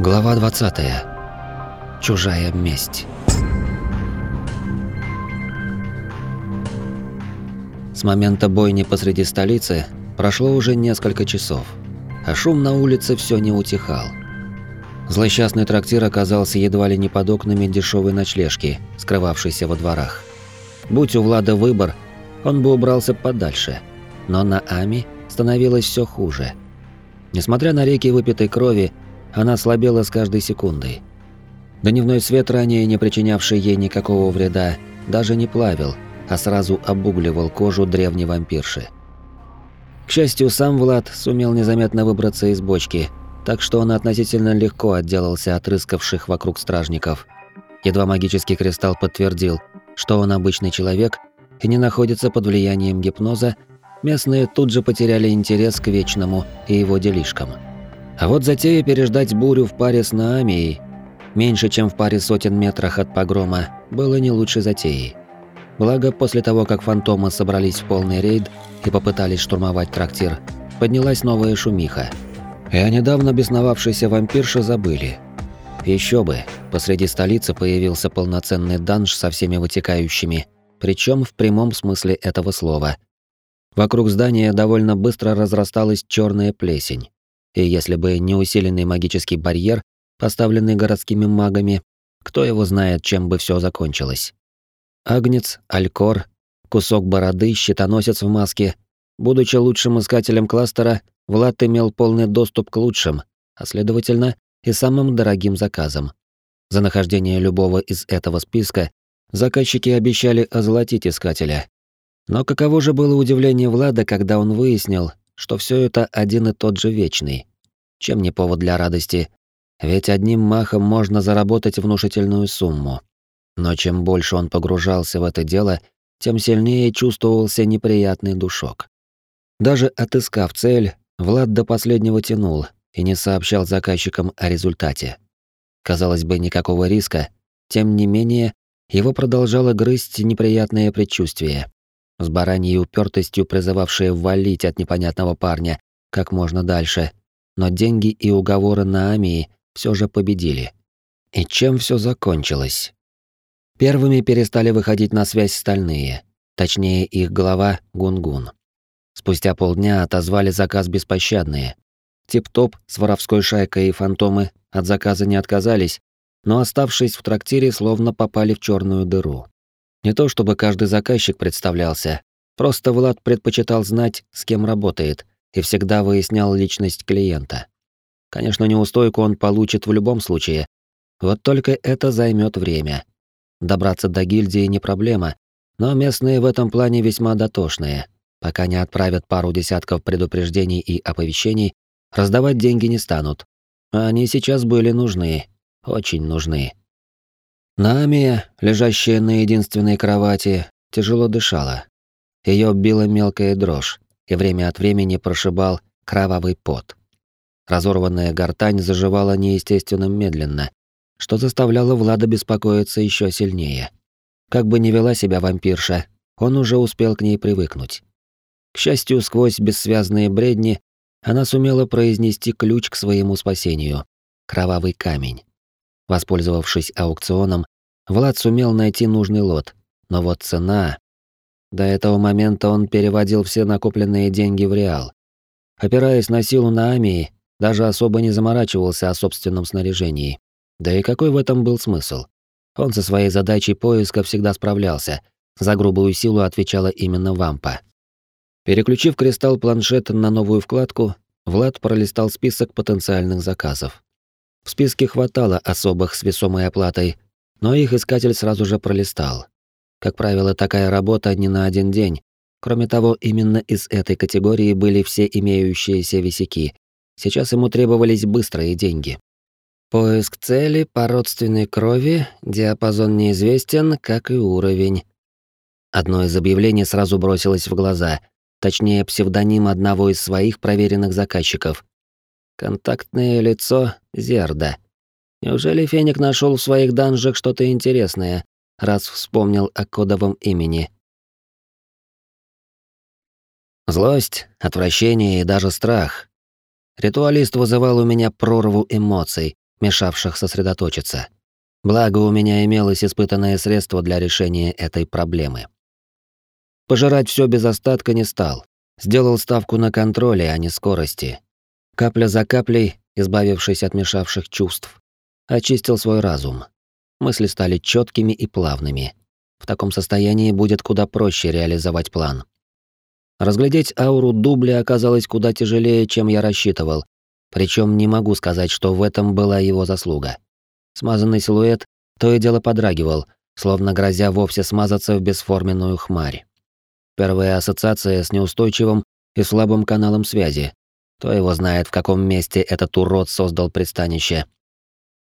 Глава 20. Чужая месть. С момента бойни посреди столицы прошло уже несколько часов, а шум на улице все не утихал. Злосчастный трактир оказался едва ли не под окнами дешевой ночлежки, скрывавшейся во дворах. Будь у Влада выбор, он бы убрался подальше, но на Ами становилось все хуже. Несмотря на реки выпитой крови, она слабела с каждой секундой. Дневной свет, ранее не причинявший ей никакого вреда, даже не плавил, а сразу обугливал кожу древней вампирши. К счастью, сам Влад сумел незаметно выбраться из бочки, так что он относительно легко отделался от рыскавших вокруг стражников. Едва магический кристалл подтвердил, что он обычный человек и не находится под влиянием гипноза, местные тут же потеряли интерес к Вечному и его делишкам. А вот затея переждать бурю в паре с Наамией, меньше чем в паре сотен метрах от погрома, было не лучшей затеей. Благо, после того, как фантомы собрались в полный рейд и попытались штурмовать трактир, поднялась новая шумиха. И о недавно бесновавшейся вампирше забыли. Еще бы, посреди столицы появился полноценный данж со всеми вытекающими, причем в прямом смысле этого слова. Вокруг здания довольно быстро разрасталась черная плесень. И если бы не усиленный магический барьер, поставленный городскими магами, кто его знает, чем бы все закончилось. Агнец, Алькор, кусок бороды, щитоносец в маске. Будучи лучшим искателем кластера, Влад имел полный доступ к лучшим, а следовательно, и самым дорогим заказам. За нахождение любого из этого списка заказчики обещали озолотить искателя. Но каково же было удивление Влада, когда он выяснил, что все это один и тот же вечный. Чем не повод для радости? Ведь одним махом можно заработать внушительную сумму. Но чем больше он погружался в это дело, тем сильнее чувствовался неприятный душок. Даже отыскав цель, Влад до последнего тянул и не сообщал заказчикам о результате. Казалось бы, никакого риска, тем не менее, его продолжало грызть неприятное предчувствие с бараньей упертостью призывавшие валить от непонятного парня как можно дальше, но деньги и уговоры на Амии все же победили. И чем все закончилось? Первыми перестали выходить на связь стальные, точнее их глава Гунгун. Спустя полдня отозвали заказ беспощадные. Тип-топ с воровской шайкой и фантомы от заказа не отказались, но оставшись в трактире, словно попали в черную дыру. Не то чтобы каждый заказчик представлялся, просто Влад предпочитал знать, с кем работает, и всегда выяснял личность клиента. Конечно, неустойку он получит в любом случае, вот только это займет время. Добраться до гильдии не проблема, но местные в этом плане весьма дотошные. Пока не отправят пару десятков предупреждений и оповещений, раздавать деньги не станут. А они сейчас были нужны, очень нужны. Наамия, лежащая на единственной кровати, тяжело дышала. Ее била мелкая дрожь, и время от времени прошибал кровавый пот. Разорванная гортань заживала неестественно медленно, что заставляло Влада беспокоиться еще сильнее. Как бы ни вела себя вампирша, он уже успел к ней привыкнуть. К счастью, сквозь бессвязные бредни она сумела произнести ключ к своему спасению — кровавый камень. Воспользовавшись аукционом, Влад сумел найти нужный лот, но вот цена... До этого момента он переводил все накопленные деньги в реал. Опираясь на силу Наамии, даже особо не заморачивался о собственном снаряжении. Да и какой в этом был смысл? Он со своей задачей поиска всегда справлялся. За грубую силу отвечала именно вампа. Переключив кристалл планшет на новую вкладку, Влад пролистал список потенциальных заказов. В списке хватало особых с весомой оплатой, но их искатель сразу же пролистал. Как правило, такая работа не на один день. Кроме того, именно из этой категории были все имеющиеся висяки. Сейчас ему требовались быстрые деньги. Поиск цели по родственной крови, диапазон неизвестен, как и уровень. Одно из объявлений сразу бросилось в глаза, точнее псевдоним одного из своих проверенных заказчиков. Контактное лицо Зерда. Неужели Феник нашел в своих данжах что-то интересное, раз вспомнил о кодовом имени? Злость, отвращение и даже страх. Ритуалист вызывал у меня прорву эмоций, мешавших сосредоточиться. Благо, у меня имелось испытанное средство для решения этой проблемы. Пожирать все без остатка не стал. Сделал ставку на контроле, а не скорости. Капля за каплей, избавившись от мешавших чувств, очистил свой разум. Мысли стали четкими и плавными. В таком состоянии будет куда проще реализовать план. Разглядеть ауру дубля оказалось куда тяжелее, чем я рассчитывал, причем не могу сказать, что в этом была его заслуга. Смазанный силуэт то и дело подрагивал, словно грозя вовсе смазаться в бесформенную хмарь. Первая ассоциация с неустойчивым и слабым каналом связи. Кто его знает, в каком месте этот урод создал пристанище.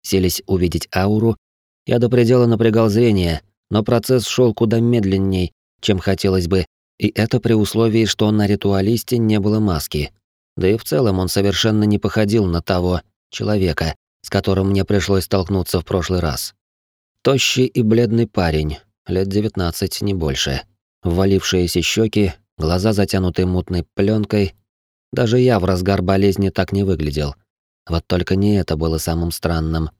Селись увидеть ауру, я до предела напрягал зрение, но процесс шел куда медленней, чем хотелось бы, и это при условии, что на ритуалисте не было маски. Да и в целом он совершенно не походил на того человека, с которым мне пришлось столкнуться в прошлый раз. Тощий и бледный парень, лет 19, не больше. Ввалившиеся щеки, глаза затянуты мутной пленкой. Даже я в разгар болезни так не выглядел. Вот только не это было самым странным.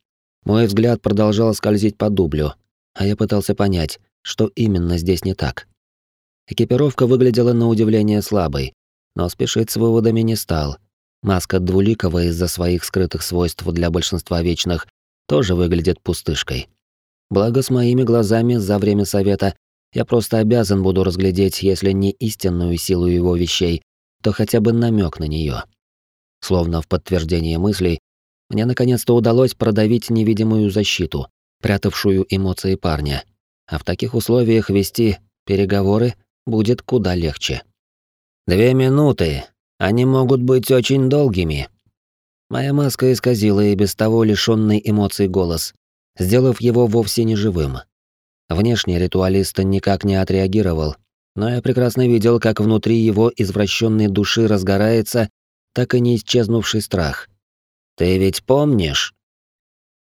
Мой взгляд продолжал скользить по дублю, а я пытался понять, что именно здесь не так. Экипировка выглядела на удивление слабой, но спешить с выводами не стал. Маска двуликого из-за своих скрытых свойств для большинства вечных тоже выглядит пустышкой. Благо с моими глазами за время совета я просто обязан буду разглядеть, если не истинную силу его вещей, то хотя бы намек на нее. Словно в подтверждение мыслей, мне наконец-то удалось продавить невидимую защиту, прятавшую эмоции парня. А в таких условиях вести переговоры будет куда легче. «Две минуты. Они могут быть очень долгими». Моя маска исказила и без того лишённый эмоций голос, сделав его вовсе не живым. Внешне ритуалист никак не отреагировал, но я прекрасно видел, как внутри его извращенной души разгорается так и не исчезнувший страх. «Ты ведь помнишь?»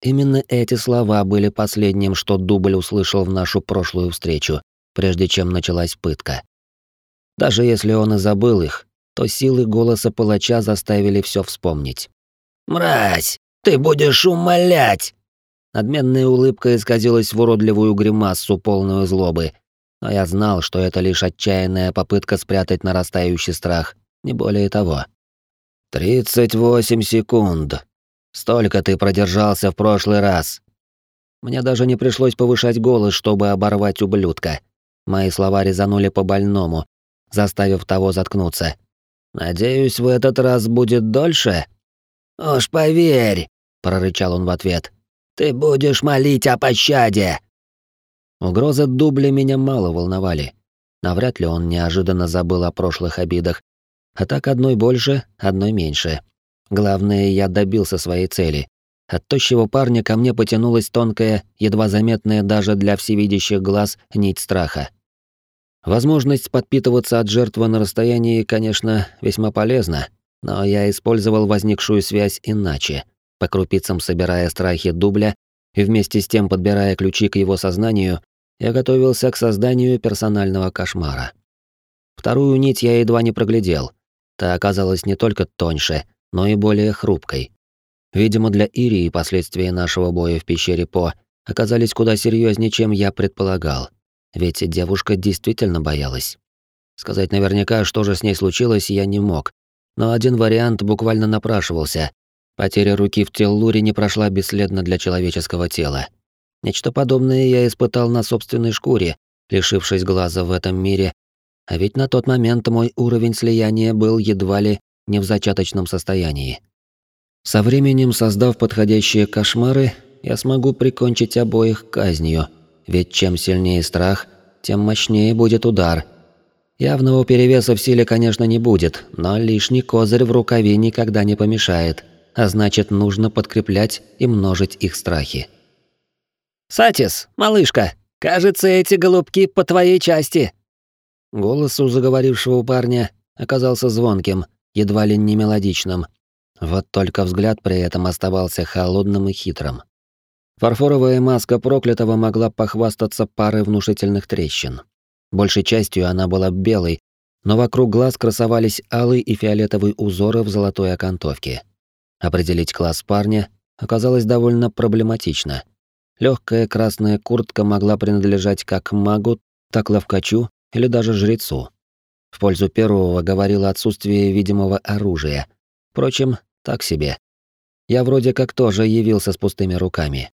Именно эти слова были последним, что Дубль услышал в нашу прошлую встречу, прежде чем началась пытка. Даже если он и забыл их, то силы голоса палача заставили все вспомнить. «Мразь, ты будешь умолять!» Надменная улыбка исказилась в уродливую гримасу, полную злобы. Но я знал, что это лишь отчаянная попытка спрятать нарастающий страх, не более того. «Тридцать восемь секунд. Столько ты продержался в прошлый раз». Мне даже не пришлось повышать голос, чтобы оборвать ублюдка. Мои слова резанули по больному, заставив того заткнуться. «Надеюсь, в этот раз будет дольше?» «Уж поверь», — прорычал он в ответ. «Ты будешь молить о пощаде!» Угрозы дубля меня мало волновали. Навряд ли он неожиданно забыл о прошлых обидах а так одной больше, одной меньше. Главное, я добился своей цели. От тощего парня ко мне потянулась тонкая, едва заметная даже для всевидящих глаз нить страха. Возможность подпитываться от жертвы на расстоянии, конечно, весьма полезна, но я использовал возникшую связь иначе, по крупицам собирая страхи дубля и вместе с тем подбирая ключи к его сознанию, я готовился к созданию персонального кошмара. Вторую нить я едва не проглядел, Та оказалась не только тоньше, но и более хрупкой. Видимо, для Ирии последствия нашего боя в пещере По оказались куда серьезнее, чем я предполагал. Ведь девушка действительно боялась. Сказать наверняка, что же с ней случилось, я не мог. Но один вариант буквально напрашивался. Потеря руки в Теллуре не прошла бесследно для человеческого тела. Нечто подобное я испытал на собственной шкуре, лишившись глаза в этом мире а ведь на тот момент мой уровень слияния был едва ли не в зачаточном состоянии. Со временем, создав подходящие кошмары, я смогу прикончить обоих казнью, ведь чем сильнее страх, тем мощнее будет удар. Явного перевеса в силе, конечно, не будет, но лишний козырь в рукаве никогда не помешает, а значит, нужно подкреплять и множить их страхи. «Сатис, малышка, кажется, эти голубки по твоей части», Голос у заговорившего парня оказался звонким, едва ли не мелодичным. Вот только взгляд при этом оставался холодным и хитрым. Фарфоровая маска проклятого могла похвастаться парой внушительных трещин. Большей частью она была белой, но вокруг глаз красовались алый и фиолетовый узоры в золотой окантовке. Определить класс парня оказалось довольно проблематично. Легкая красная куртка могла принадлежать как магу, так ловкачу или даже жрецу. В пользу первого говорило отсутствие видимого оружия. Впрочем, так себе. Я вроде как тоже явился с пустыми руками.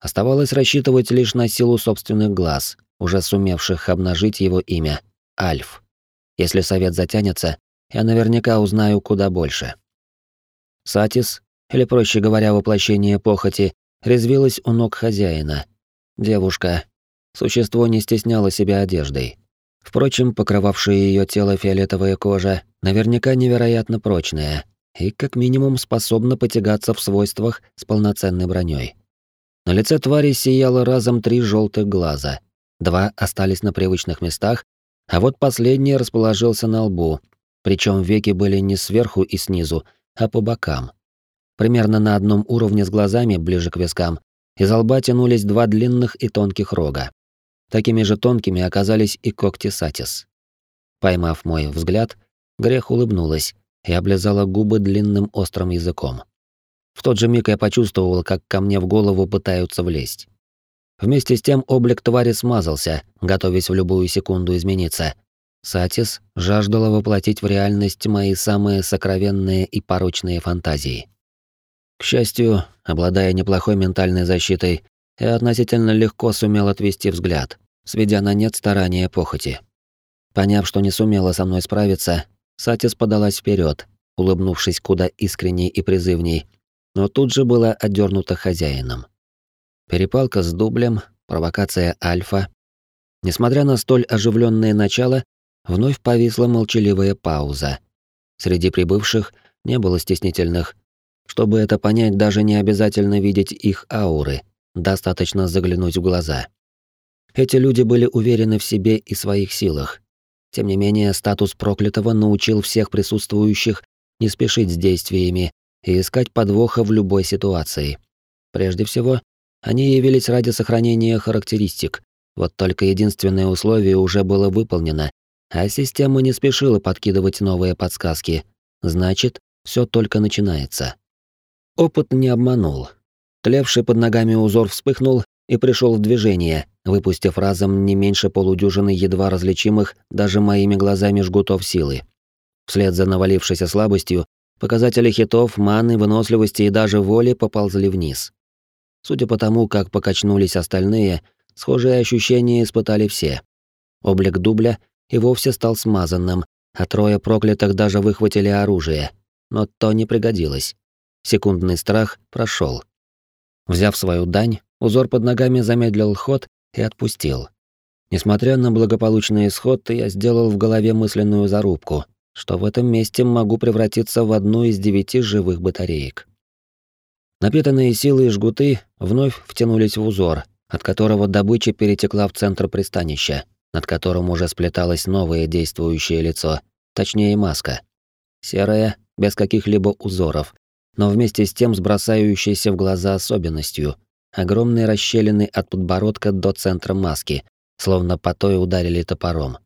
Оставалось рассчитывать лишь на силу собственных глаз, уже сумевших обнажить его имя — Альф. Если совет затянется, я наверняка узнаю куда больше. Сатис, или проще говоря, воплощение похоти, резвилась у ног хозяина. Девушка. Существо не стесняло себя одеждой. Впрочем, покрывавшая ее тело фиолетовая кожа наверняка невероятно прочная и как минимум способна потягаться в свойствах с полноценной броней. На лице твари сияло разом три желтых глаза. Два остались на привычных местах, а вот последний расположился на лбу, причем веки были не сверху и снизу, а по бокам. Примерно на одном уровне с глазами, ближе к вискам, из лба тянулись два длинных и тонких рога. Такими же тонкими оказались и когти Сатис. Поймав мой взгляд, грех улыбнулась и облизала губы длинным острым языком. В тот же миг я почувствовал, как ко мне в голову пытаются влезть. Вместе с тем облик твари смазался, готовясь в любую секунду измениться. Сатис жаждала воплотить в реальность мои самые сокровенные и порочные фантазии. К счастью, обладая неплохой ментальной защитой, я относительно легко сумел отвести взгляд, сведя на нет старания похоти. Поняв, что не сумела со мной справиться, Сатис подалась вперед, улыбнувшись куда искренней и призывней, но тут же была отдернута хозяином. Перепалка с дублем, провокация альфа. Несмотря на столь оживленное начало, вновь повисла молчаливая пауза. Среди прибывших не было стеснительных, чтобы это понять, даже не обязательно видеть их ауры, достаточно заглянуть в глаза. Эти люди были уверены в себе и своих силах. Тем не менее, статус проклятого научил всех присутствующих не спешить с действиями и искать подвоха в любой ситуации. Прежде всего, они явились ради сохранения характеристик. Вот только единственное условие уже было выполнено, а система не спешила подкидывать новые подсказки. Значит, все только начинается. Опыт не обманул. Тлевший под ногами узор вспыхнул и пришел в движение, выпустив разом не меньше полудюжины едва различимых даже моими глазами жгутов силы. Вслед за навалившейся слабостью, показатели хитов, маны, выносливости и даже воли поползли вниз. Судя по тому, как покачнулись остальные, схожие ощущения испытали все. Облик дубля и вовсе стал смазанным, а трое проклятых даже выхватили оружие. Но то не пригодилось. Секундный страх прошел. Взяв свою дань, узор под ногами замедлил ход и отпустил. Несмотря на благополучный исход, я сделал в голове мысленную зарубку, что в этом месте могу превратиться в одну из девяти живых батареек. Напитанные силой жгуты вновь втянулись в узор, от которого добыча перетекла в центр пристанища, над которым уже сплеталось новое действующее лицо, точнее маска. Серая, без каких-либо узоров, но вместе с тем с бросающейся в глаза особенностью. Огромные расщелины от подбородка до центра маски, словно по той ударили топором.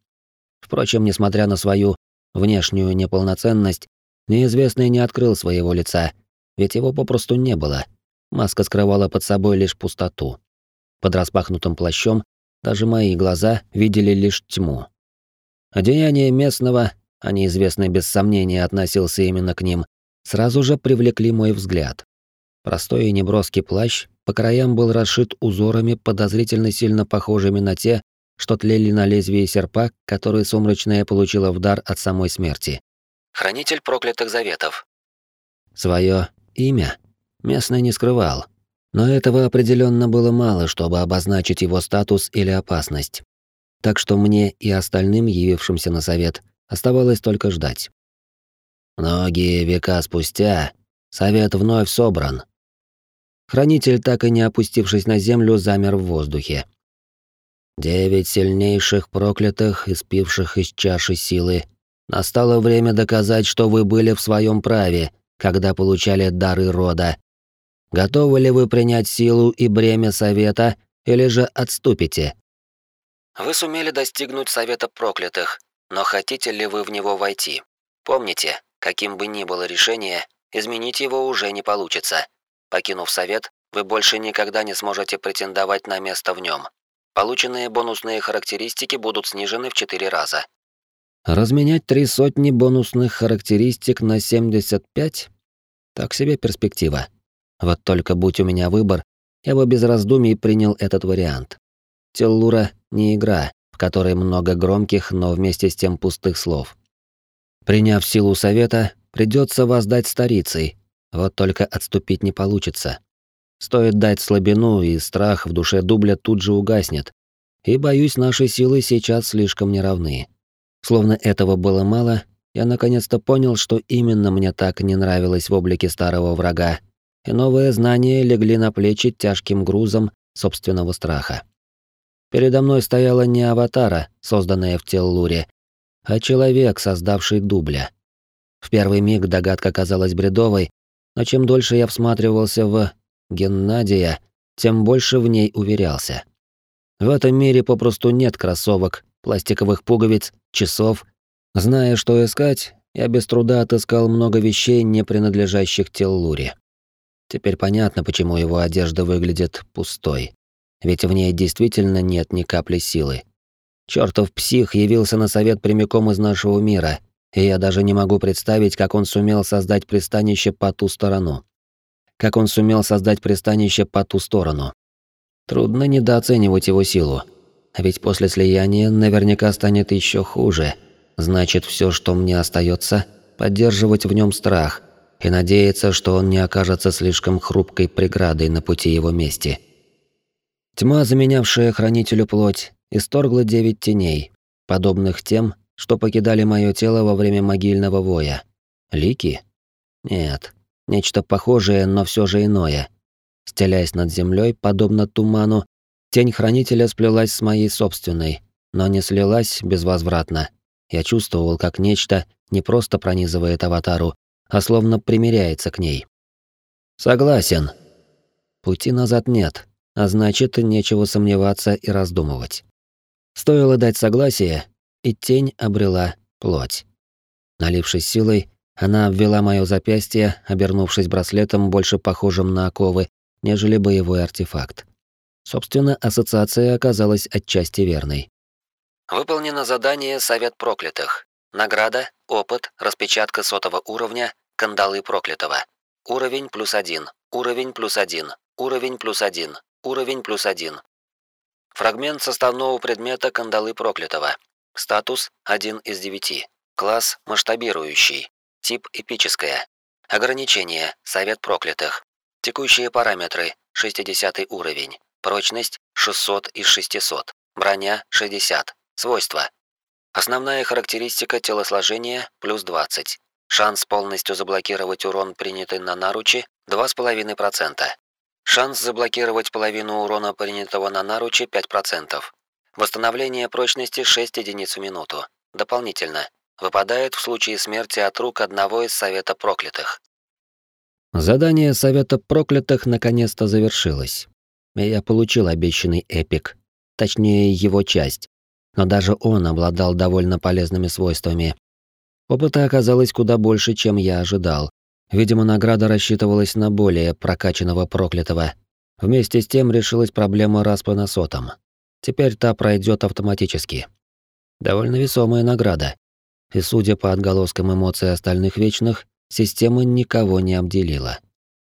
Впрочем, несмотря на свою внешнюю неполноценность, неизвестный не открыл своего лица, ведь его попросту не было. Маска скрывала под собой лишь пустоту. Под распахнутым плащом даже мои глаза видели лишь тьму. Одеяние местного, а неизвестный без сомнения относился именно к ним, сразу же привлекли мой взгляд. Простой и неброский плащ по краям был расшит узорами, подозрительно сильно похожими на те, что тлели на лезвии серпа, который сумрачная получила в дар от самой смерти. Хранитель проклятых заветов. Своё имя местный не скрывал, но этого определенно было мало, чтобы обозначить его статус или опасность. Так что мне и остальным, явившимся на совет, оставалось только ждать. Многие века спустя совет вновь собран. Хранитель, так и не опустившись на землю, замер в воздухе. Девять сильнейших проклятых, испивших из чаши силы. Настало время доказать, что вы были в своем праве, когда получали дары рода. Готовы ли вы принять силу и бремя совета, или же отступите? Вы сумели достигнуть совета проклятых, но хотите ли вы в него войти? Помните, Каким бы ни было решение, изменить его уже не получится. Покинув совет, вы больше никогда не сможете претендовать на место в нем. Полученные бонусные характеристики будут снижены в 4 раза. Разменять три сотни бонусных характеристик на 75? Так себе перспектива. Вот только будь у меня выбор, я бы без раздумий принял этот вариант. Теллура не игра, в которой много громких, но вместе с тем пустых слов. Приняв силу совета, придется воздать старицей, вот только отступить не получится. Стоит дать слабину, и страх в душе дубля тут же угаснет. И, боюсь, наши силы сейчас слишком неравны. Словно этого было мало, я наконец-то понял, что именно мне так не нравилось в облике старого врага, и новые знания легли на плечи тяжким грузом собственного страха. Передо мной стояла не аватара, созданная в Теллуре, а человек, создавший дубля. В первый миг догадка казалась бредовой, но чем дольше я всматривался в Геннадия, тем больше в ней уверялся. В этом мире попросту нет кроссовок, пластиковых пуговиц, часов. Зная, что искать, я без труда отыскал много вещей, не принадлежащих Теллуре. Теперь понятно, почему его одежда выглядит пустой. Ведь в ней действительно нет ни капли силы. Чёртов псих явился на совет прямиком из нашего мира, и я даже не могу представить, как он сумел создать пристанище по ту сторону. Как он сумел создать пристанище по ту сторону. Трудно недооценивать его силу. Ведь после слияния наверняка станет еще хуже. Значит, все, что мне остается, поддерживать в нем страх и надеяться, что он не окажется слишком хрупкой преградой на пути его мести. Тьма, заменявшая хранителю плоть, исторгла девять теней, подобных тем, что покидали мое тело во время могильного воя. Лики? Нет, нечто похожее, но все же иное. Стелясь над землей, подобно туману, тень хранителя сплелась с моей собственной, но не слилась безвозвратно. Я чувствовал, как нечто не просто пронизывает аватару, а словно примиряется к ней. Согласен. Пути назад нет, а значит, нечего сомневаться и раздумывать. Стоило дать согласие, и тень обрела плоть. Налившись силой, она обвела моё запястье, обернувшись браслетом, больше похожим на оковы, нежели боевой артефакт. Собственно, ассоциация оказалась отчасти верной. Выполнено задание «Совет проклятых». Награда, опыт, распечатка сотого уровня, кандалы проклятого. Уровень плюс один, уровень плюс один, уровень плюс один, уровень плюс один. Фрагмент составного предмета кандалы проклятого. Статус 1 из 9. Класс масштабирующий. Тип эпическое. Ограничение Совет проклятых. Текущие параметры 60 уровень. Прочность 600 из 600. Броня 60. Свойства. Основная характеристика телосложения плюс 20. Шанс полностью заблокировать урон, принятый на наручи 2,5%. Шанс заблокировать половину урона, принятого на наручи 5%. Восстановление прочности 6 единиц в минуту. Дополнительно. Выпадает в случае смерти от рук одного из Совета Проклятых. Задание Совета Проклятых наконец-то завершилось я получил обещанный эпик, точнее его часть, но даже он обладал довольно полезными свойствами. Опыта оказалось куда больше, чем я ожидал. Видимо, награда рассчитывалась на более прокачанного проклятого. Вместе с тем решилась проблема распа на сотом. Теперь та пройдет автоматически. Довольно весомая награда. И судя по отголоскам эмоций остальных вечных, система никого не обделила.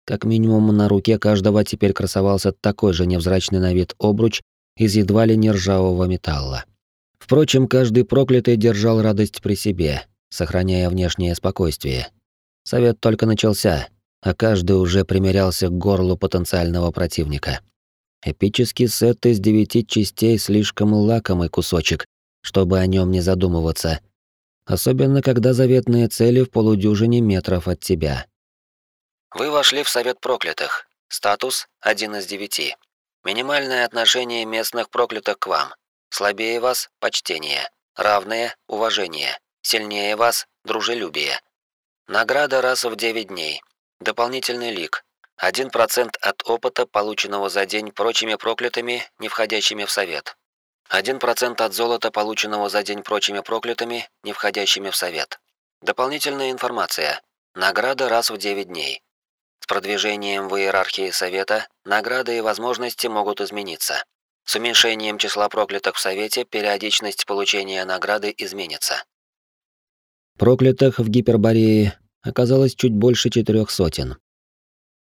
Как минимум на руке каждого теперь красовался такой же невзрачный на вид обруч из едва ли не ржавого металла. Впрочем, каждый проклятый держал радость при себе, сохраняя внешнее спокойствие. Совет только начался, а каждый уже примерялся к горлу потенциального противника. Эпический сет из девяти частей слишком лакомый кусочек, чтобы о нем не задумываться. Особенно, когда заветные цели в полудюжине метров от тебя. Вы вошли в Совет Проклятых. Статус 1 из 9. Минимальное отношение местных проклятых к вам. Слабее вас – почтение. Равное – уважение. Сильнее вас – дружелюбие. Награда раз в 9 дней. Дополнительный лик. 1% от опыта, полученного за день прочими проклятыми, не входящими в совет. 1% от золота, полученного за день прочими проклятыми, не входящими в совет. Дополнительная информация. Награда раз в 9 дней. продвижением в иерархии Совета награды и возможности могут измениться. С уменьшением числа проклятых в Совете периодичность получения награды изменится. Проклятых в Гиперборее оказалось чуть больше четырех сотен.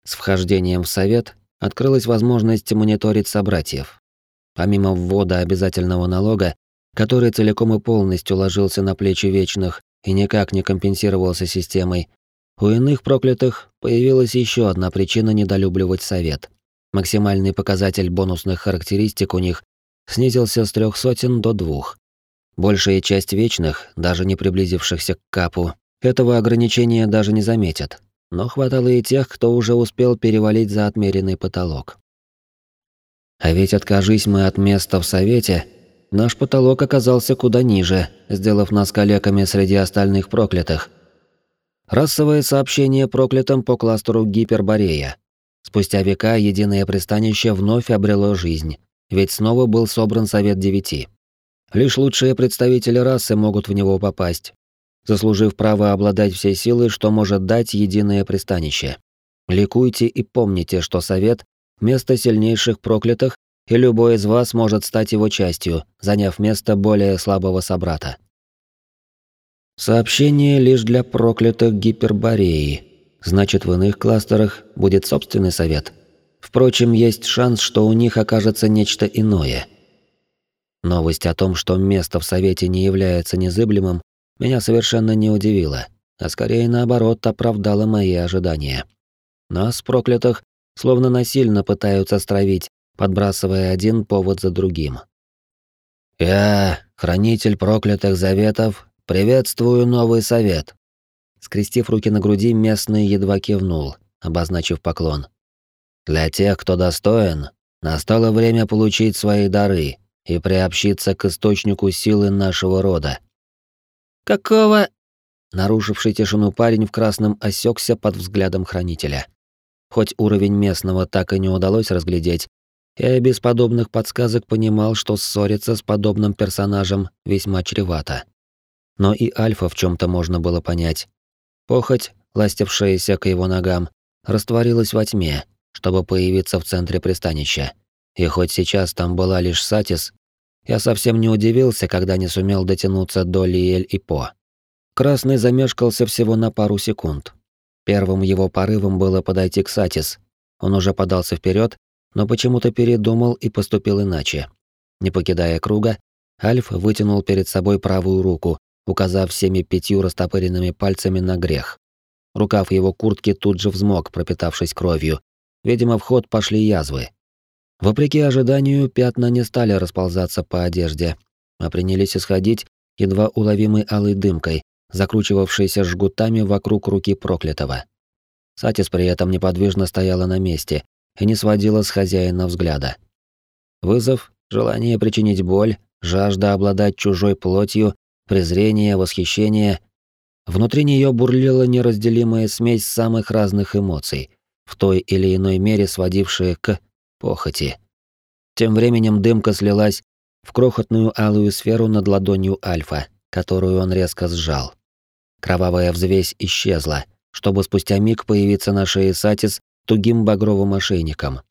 С вхождением в Совет открылась возможность мониторить собратьев. Помимо ввода обязательного налога, который целиком и полностью ложился на плечи вечных и никак не компенсировался системой, у иных проклятых появилась еще одна причина недолюбливать совет. Максимальный показатель бонусных характеристик у них снизился с трех сотен до двух. Большая часть вечных, даже не приблизившихся к капу, этого ограничения даже не заметят. Но хватало и тех, кто уже успел перевалить за отмеренный потолок. А ведь откажись мы от места в совете, наш потолок оказался куда ниже, сделав нас калеками среди остальных проклятых. Расовое сообщение проклятым по кластеру Гиперборея. Спустя века единое пристанище вновь обрело жизнь, ведь снова был собран Совет Девяти. Лишь лучшие представители расы могут в него попасть, заслужив право обладать всей силой, что может дать единое пристанище. Ликуйте и помните, что Совет — место сильнейших проклятых, и любой из вас может стать его частью, заняв место более слабого собрата. Сообщение лишь для проклятых Гипербореи. Значит, в иных кластерах будет собственный совет. Впрочем, есть шанс, что у них окажется нечто иное. Новость о том, что место в совете не является незыблемым, меня совершенно не удивила, а скорее наоборот оправдала мои ожидания. Нас, проклятых, словно насильно пытаются стравить, подбрасывая один повод за другим. «Я, хранитель проклятых заветов, «Приветствую новый совет!» Скрестив руки на груди, местный едва кивнул, обозначив поклон. «Для тех, кто достоин, настало время получить свои дары и приобщиться к источнику силы нашего рода». «Какого?» Нарушивший тишину парень в красном осекся под взглядом хранителя. Хоть уровень местного так и не удалось разглядеть, я и без подобных подсказок понимал, что ссориться с подобным персонажем весьма чревато но и Альфа в чем то можно было понять. Похоть, ластившаяся к его ногам, растворилась во тьме, чтобы появиться в центре пристанища. И хоть сейчас там была лишь Сатис, я совсем не удивился, когда не сумел дотянуться до Лиэль и По. Красный замешкался всего на пару секунд. Первым его порывом было подойти к Сатис. Он уже подался вперед, но почему-то передумал и поступил иначе. Не покидая круга, Альф вытянул перед собой правую руку, указав всеми пятью растопыренными пальцами на грех. Рукав его куртки тут же взмок, пропитавшись кровью. Видимо, в ход пошли язвы. Вопреки ожиданию, пятна не стали расползаться по одежде, а принялись исходить едва уловимой алой дымкой, закручивавшейся жгутами вокруг руки проклятого. Сатис при этом неподвижно стояла на месте и не сводила с хозяина взгляда. Вызов, желание причинить боль, жажда обладать чужой плотью презрение, восхищение. Внутри нее бурлила неразделимая смесь самых разных эмоций, в той или иной мере сводившая к похоти. Тем временем дымка слилась в крохотную алую сферу над ладонью Альфа, которую он резко сжал. Кровавая взвесь исчезла, чтобы спустя миг появиться на шее Сатис тугим багровым ошейником.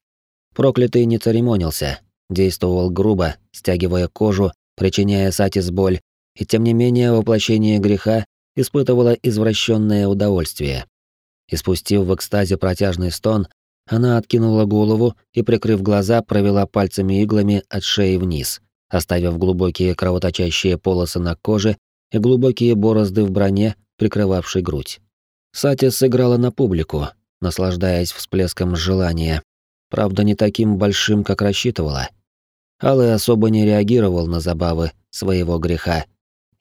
Проклятый не церемонился, действовал грубо, стягивая кожу, причиняя Сатис боль и тем не менее воплощение греха испытывало извращенное удовольствие. Испустив в экстазе протяжный стон, она откинула голову и, прикрыв глаза, провела пальцами иглами от шеи вниз, оставив глубокие кровоточащие полосы на коже и глубокие борозды в броне, прикрывавшей грудь. Сати сыграла на публику, наслаждаясь всплеском желания, правда не таким большим, как рассчитывала. Алый особо не реагировал на забавы своего греха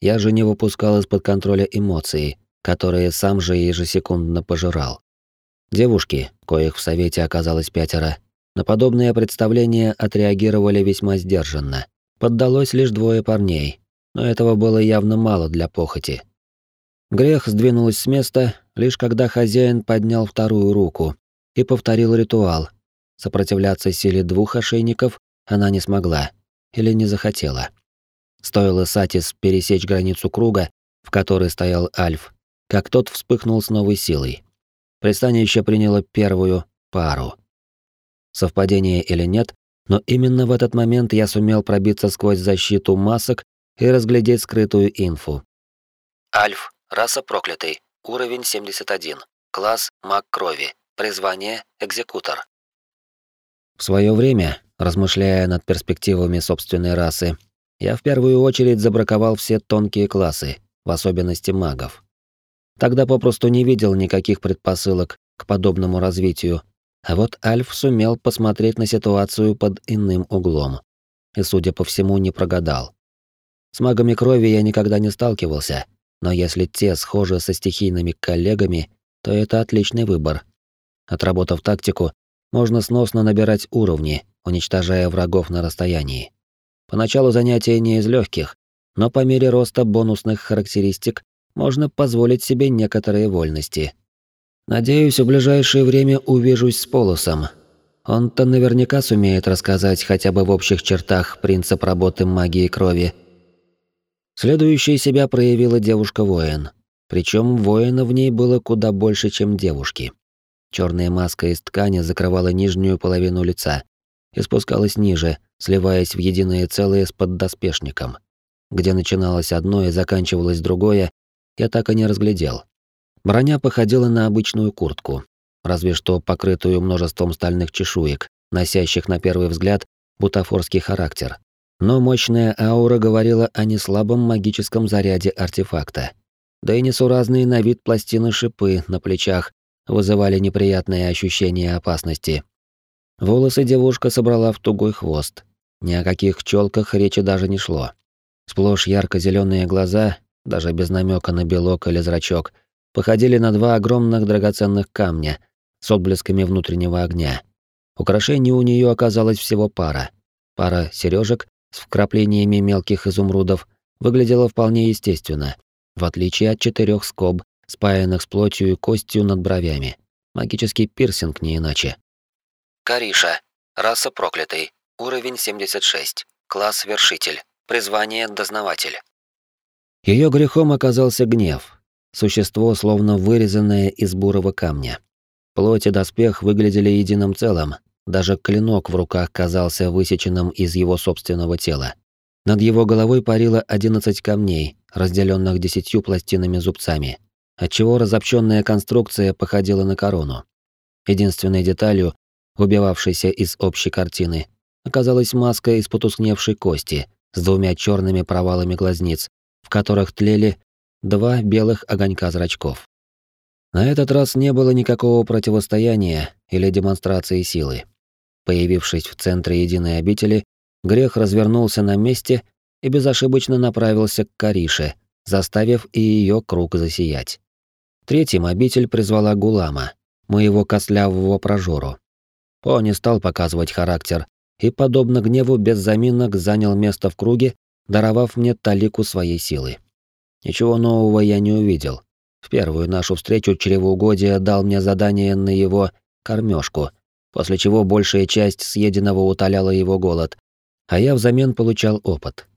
я же не выпускал из-под контроля эмоции, которые сам же ежесекундно пожирал. Девушки, коих в совете оказалось пятеро, на подобное представление отреагировали весьма сдержанно. Поддалось лишь двое парней, но этого было явно мало для похоти. Грех сдвинулась с места, лишь когда хозяин поднял вторую руку и повторил ритуал. Сопротивляться силе двух ошейников она не смогла или не захотела. Стоило Сатис пересечь границу круга, в которой стоял Альф, как тот вспыхнул с новой силой. пристанище приняло первую пару. Совпадение или нет, но именно в этот момент я сумел пробиться сквозь защиту масок и разглядеть скрытую инфу. Альф, раса проклятый, уровень 71, класс маг крови, призвание экзекутор. В свое время, размышляя над перспективами собственной расы, я в первую очередь забраковал все тонкие классы, в особенности магов. Тогда попросту не видел никаких предпосылок к подобному развитию, а вот Альф сумел посмотреть на ситуацию под иным углом. И, судя по всему, не прогадал. С магами крови я никогда не сталкивался, но если те схожи со стихийными коллегами, то это отличный выбор. Отработав тактику, можно сносно набирать уровни, уничтожая врагов на расстоянии. Поначалу занятие не из легких, но по мере роста бонусных характеристик можно позволить себе некоторые вольности. Надеюсь, в ближайшее время увижусь с Полосом. Он-то наверняка сумеет рассказать хотя бы в общих чертах принцип работы магии крови. Следующей себя проявила девушка-воин. Причем воина в ней было куда больше, чем девушки. Черная маска из ткани закрывала нижнюю половину лица и спускалась ниже, сливаясь в единое целое с поддоспешником. Где начиналось одно и заканчивалось другое, я так и не разглядел. Броня походила на обычную куртку, разве что покрытую множеством стальных чешуек, носящих на первый взгляд бутафорский характер. Но мощная аура говорила о неслабом магическом заряде артефакта. Да и несуразные на вид пластины-шипы на плечах вызывали неприятные ощущения опасности. Волосы девушка собрала в тугой хвост. Ни о каких челках речи даже не шло. Сплошь ярко зеленые глаза, даже без намека на белок или зрачок, походили на два огромных драгоценных камня с отблесками внутреннего огня. Украшений у нее оказалось всего пара. Пара сережек с вкраплениями мелких изумрудов выглядела вполне естественно, в отличие от четырех скоб, спаянных с плотью и костью над бровями. Магический пирсинг не иначе. Кариша. Раса проклятый. Уровень 76. Класс вершитель. Призвание дознаватель. Ее грехом оказался гнев, Существо, словно вырезанное из бурого камня. Плоть и доспех выглядели единым целым, даже клинок в руках казался высеченным из его собственного тела. Над его головой парило 11 камней, разделенных десятью пластинами-зубцами, отчего разобщенная конструкция походила на корону. Единственной деталью, убивавшейся из общей картины, оказалась маска из потускневшей кости с двумя черными провалами глазниц, в которых тлели два белых огонька зрачков. На этот раз не было никакого противостояния или демонстрации силы. Появившись в центре единой обители, грех развернулся на месте и безошибочно направился к Карише, заставив и ее круг засиять. Третьим обитель призвала Гулама, моего костлявого прожору. По не стал показывать характер и, подобно гневу, без заминок занял место в круге, даровав мне талику своей силы. Ничего нового я не увидел. В первую нашу встречу чревоугодие дал мне задание на его кормежку, после чего большая часть съеденного утоляла его голод, а я взамен получал опыт.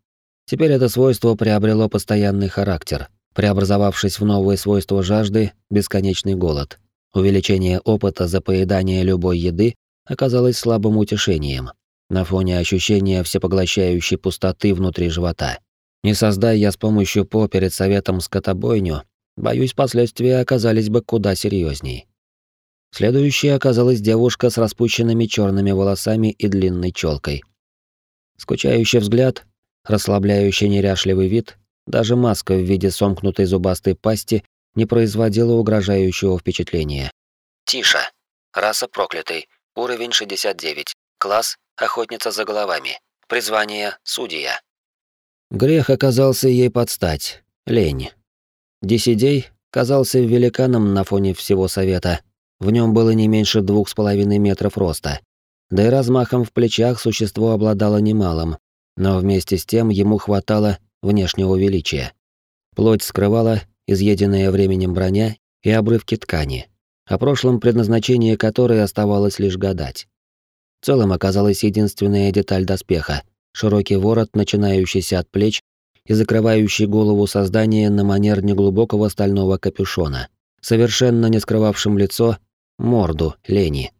Теперь это свойство приобрело постоянный характер, преобразовавшись в новое свойство жажды — бесконечный голод. Увеличение опыта за поедание любой еды оказалось слабым утешением на фоне ощущения всепоглощающей пустоты внутри живота. Не создая я с помощью ПО перед советом скотобойню, боюсь, последствия оказались бы куда серьезней. Следующей оказалась девушка с распущенными черными волосами и длинной челкой. Скучающий взгляд, расслабляющий неряшливый вид, даже маска в виде сомкнутой зубастой пасти не производила угрожающего впечатления. Тиша. Раса проклятый. Уровень 69. Класс охотница за головами. Призвание судья. Грех оказался ей под стать. Лень. Десидей казался великаном на фоне всего совета. В нем было не меньше двух с половиной метров роста. Да и размахом в плечах существо обладало немалым, но вместе с тем ему хватало внешнего величия. Плоть скрывала изъеденная временем броня и обрывки ткани, о прошлом предназначении которой оставалось лишь гадать. Целом оказалась единственная деталь доспеха — широкий ворот, начинающийся от плеч и закрывающий голову создания на манер неглубокого стального капюшона, совершенно не скрывавшим лицо, морду Лени.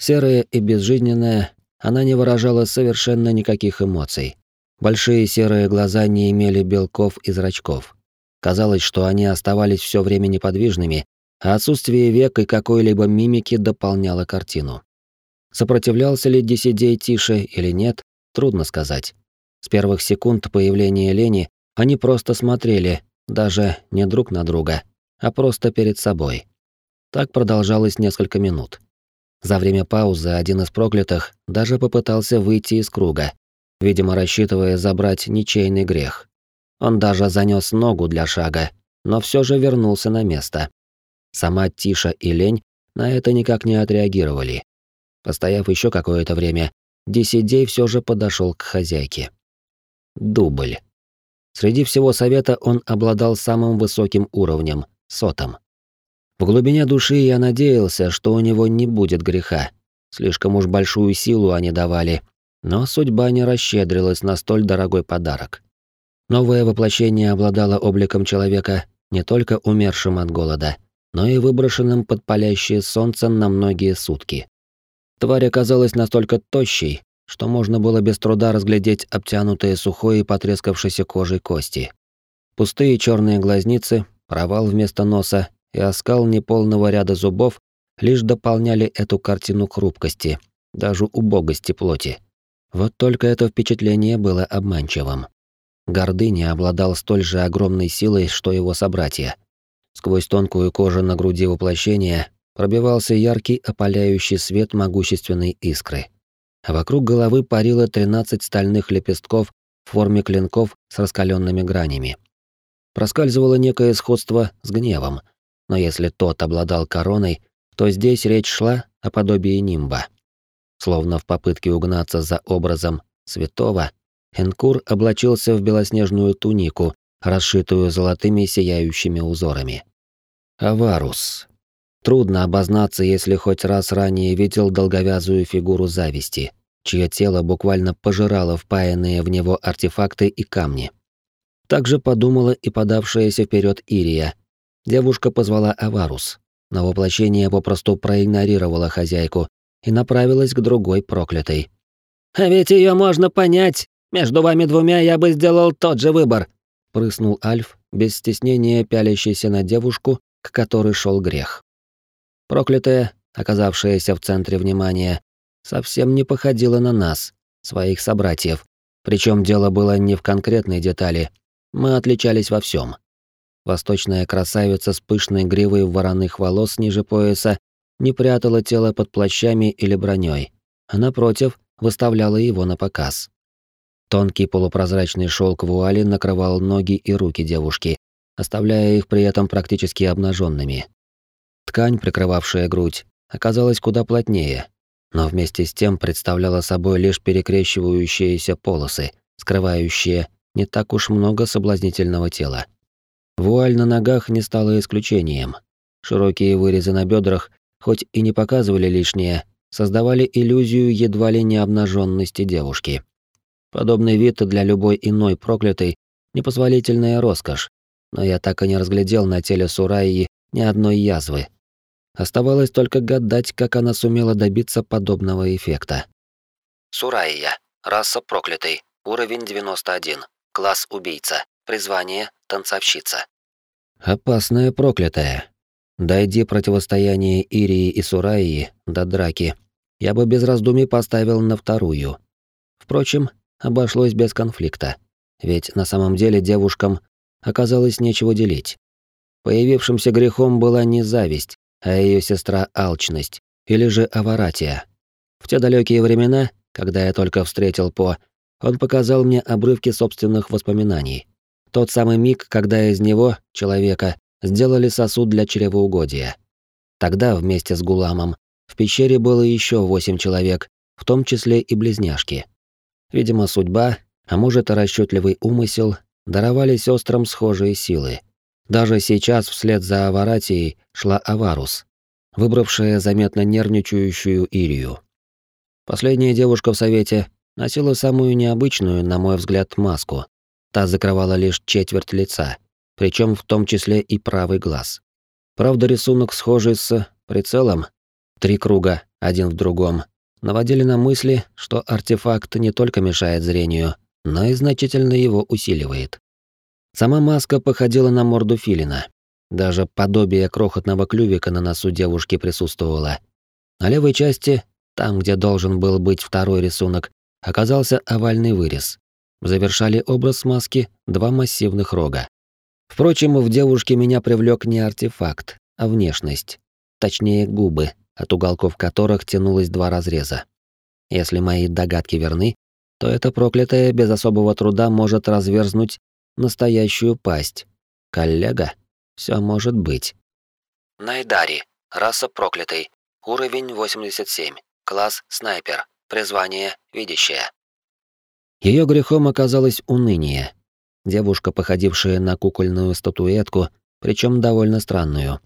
Серая и безжизненная, она не выражала совершенно никаких эмоций. Большие серые глаза не имели белков и зрачков. Казалось, что они оставались все время неподвижными, а отсутствие век и какой-либо мимики дополняло картину. Сопротивлялся ли Десидей тише или нет, трудно сказать. С первых секунд появления Лени они просто смотрели, даже не друг на друга, а просто перед собой. Так продолжалось несколько минут. За время паузы один из проклятых даже попытался выйти из круга, видимо, рассчитывая забрать ничейный грех. Он даже занёс ногу для шага, но всё же вернулся на место. Сама Тиша и Лень на это никак не отреагировали. Постояв ещё какое-то время, Десидей всё же подошёл к хозяйке. Дубль. Среди всего совета он обладал самым высоким уровнем — сотом. В глубине души я надеялся, что у него не будет греха. Слишком уж большую силу они давали, но судьба не расщедрилась на столь дорогой подарок. Новое воплощение обладало обликом человека, не только умершим от голода, но и выброшенным под палящее солнце на многие сутки. Тварь оказалась настолько тощей, что можно было без труда разглядеть обтянутые сухой и потрескавшейся кожей кости. Пустые черные глазницы, провал вместо носа и оскал неполного ряда зубов лишь дополняли эту картину хрупкости, даже убогости плоти. Вот только это впечатление было обманчивым. Гордыня обладал столь же огромной силой, что его собратья. Сквозь тонкую кожу на груди воплощения пробивался яркий опаляющий свет могущественной искры. А вокруг головы парило 13 стальных лепестков в форме клинков с раскаленными гранями. Проскальзывало некое сходство с гневом, но если тот обладал короной, то здесь речь шла о подобии нимба. Словно в попытке угнаться за образом святого, Энкур облачился в белоснежную тунику, расшитую золотыми сияющими узорами. Аварус. Трудно обознаться, если хоть раз ранее видел долговязую фигуру зависти, чье тело буквально пожирало впаянные в него артефакты и камни. Также подумала и подавшаяся вперед Ирия, Девушка позвала Аварус, но воплощение попросту проигнорировало хозяйку и направилась к другой проклятой. «А ведь ее можно понять! Между вами двумя я бы сделал тот же выбор!» прыснул Альф, без стеснения пялящийся на девушку, к которой шел грех. Проклятая, оказавшаяся в центре внимания, совсем не походила на нас, своих собратьев. Причем дело было не в конкретной детали. Мы отличались во всем. Восточная красавица с пышной гривой вороных волос ниже пояса не прятала тело под плащами или броней, а напротив, выставляла его на показ. Тонкий полупрозрачный шелк вуали накрывал ноги и руки девушки, оставляя их при этом практически обнаженными. Ткань, прикрывавшая грудь, оказалась куда плотнее, но вместе с тем представляла собой лишь перекрещивающиеся полосы, скрывающие не так уж много соблазнительного тела. Вуаль на ногах не стала исключением. Широкие вырезы на бедрах, хоть и не показывали лишнее, создавали иллюзию едва ли не обнаженности девушки. Подобный вид для любой иной проклятой непозволительная роскошь, но я так и не разглядел на теле Сураи ни одной язвы. Оставалось только гадать, как она сумела добиться подобного эффекта. Сурайя. Раса проклятой. Уровень 91. Класс убийца. Призвание танцовщица. Опасная проклятая. Дойди противостояние Ирии и Сураи до драки, я бы без раздумий поставил на вторую. Впрочем, обошлось без конфликта, ведь на самом деле девушкам оказалось нечего делить. Появившимся грехом была не зависть, а ее сестра алчность, или же аваратия. В те далекие времена, когда я только встретил По, он показал мне обрывки собственных воспоминаний. Тот самый миг, когда из него, человека, сделали сосуд для чревоугодия. Тогда вместе с Гуламом в пещере было еще восемь человек, в том числе и близняшки. Видимо, судьба, а может и расчетливый умысел, даровали сестрам схожие силы. Даже сейчас вслед за Аваратией шла Аварус, выбравшая заметно нервничающую Ирию. Последняя девушка в совете носила самую необычную, на мой взгляд, маску, Та закрывала лишь четверть лица, причем в том числе и правый глаз. Правда, рисунок схожий с прицелом. Три круга, один в другом, наводили на мысли, что артефакт не только мешает зрению, но и значительно его усиливает. Сама маска походила на морду филина. Даже подобие крохотного клювика на носу девушки присутствовало. На левой части, там, где должен был быть второй рисунок, оказался овальный вырез. Завершали образ маски два массивных рога. Впрочем, в девушке меня привлек не артефакт, а внешность. Точнее, губы, от уголков которых тянулось два разреза. Если мои догадки верны, то эта проклятая без особого труда может разверзнуть настоящую пасть. Коллега, все может быть. Найдари. Раса проклятый. Уровень 87. Класс снайпер. Призвание видящее. Ее грехом оказалось уныние. Девушка, походившая на кукольную статуэтку, причем довольно странную.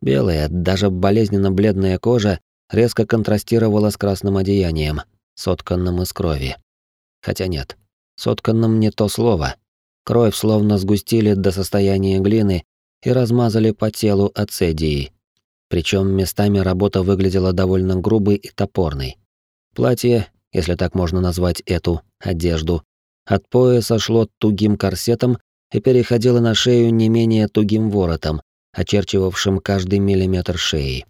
Белая, даже болезненно бледная кожа резко контрастировала с красным одеянием, сотканным из крови. Хотя нет, сотканным не то слово. Кровь словно сгустили до состояния глины и размазали по телу ацедии. Причем местами работа выглядела довольно грубой и топорной. Платье, если так можно назвать эту одежду, от пояса шло тугим корсетом и переходило на шею не менее тугим воротом, очерчивавшим каждый миллиметр шеи.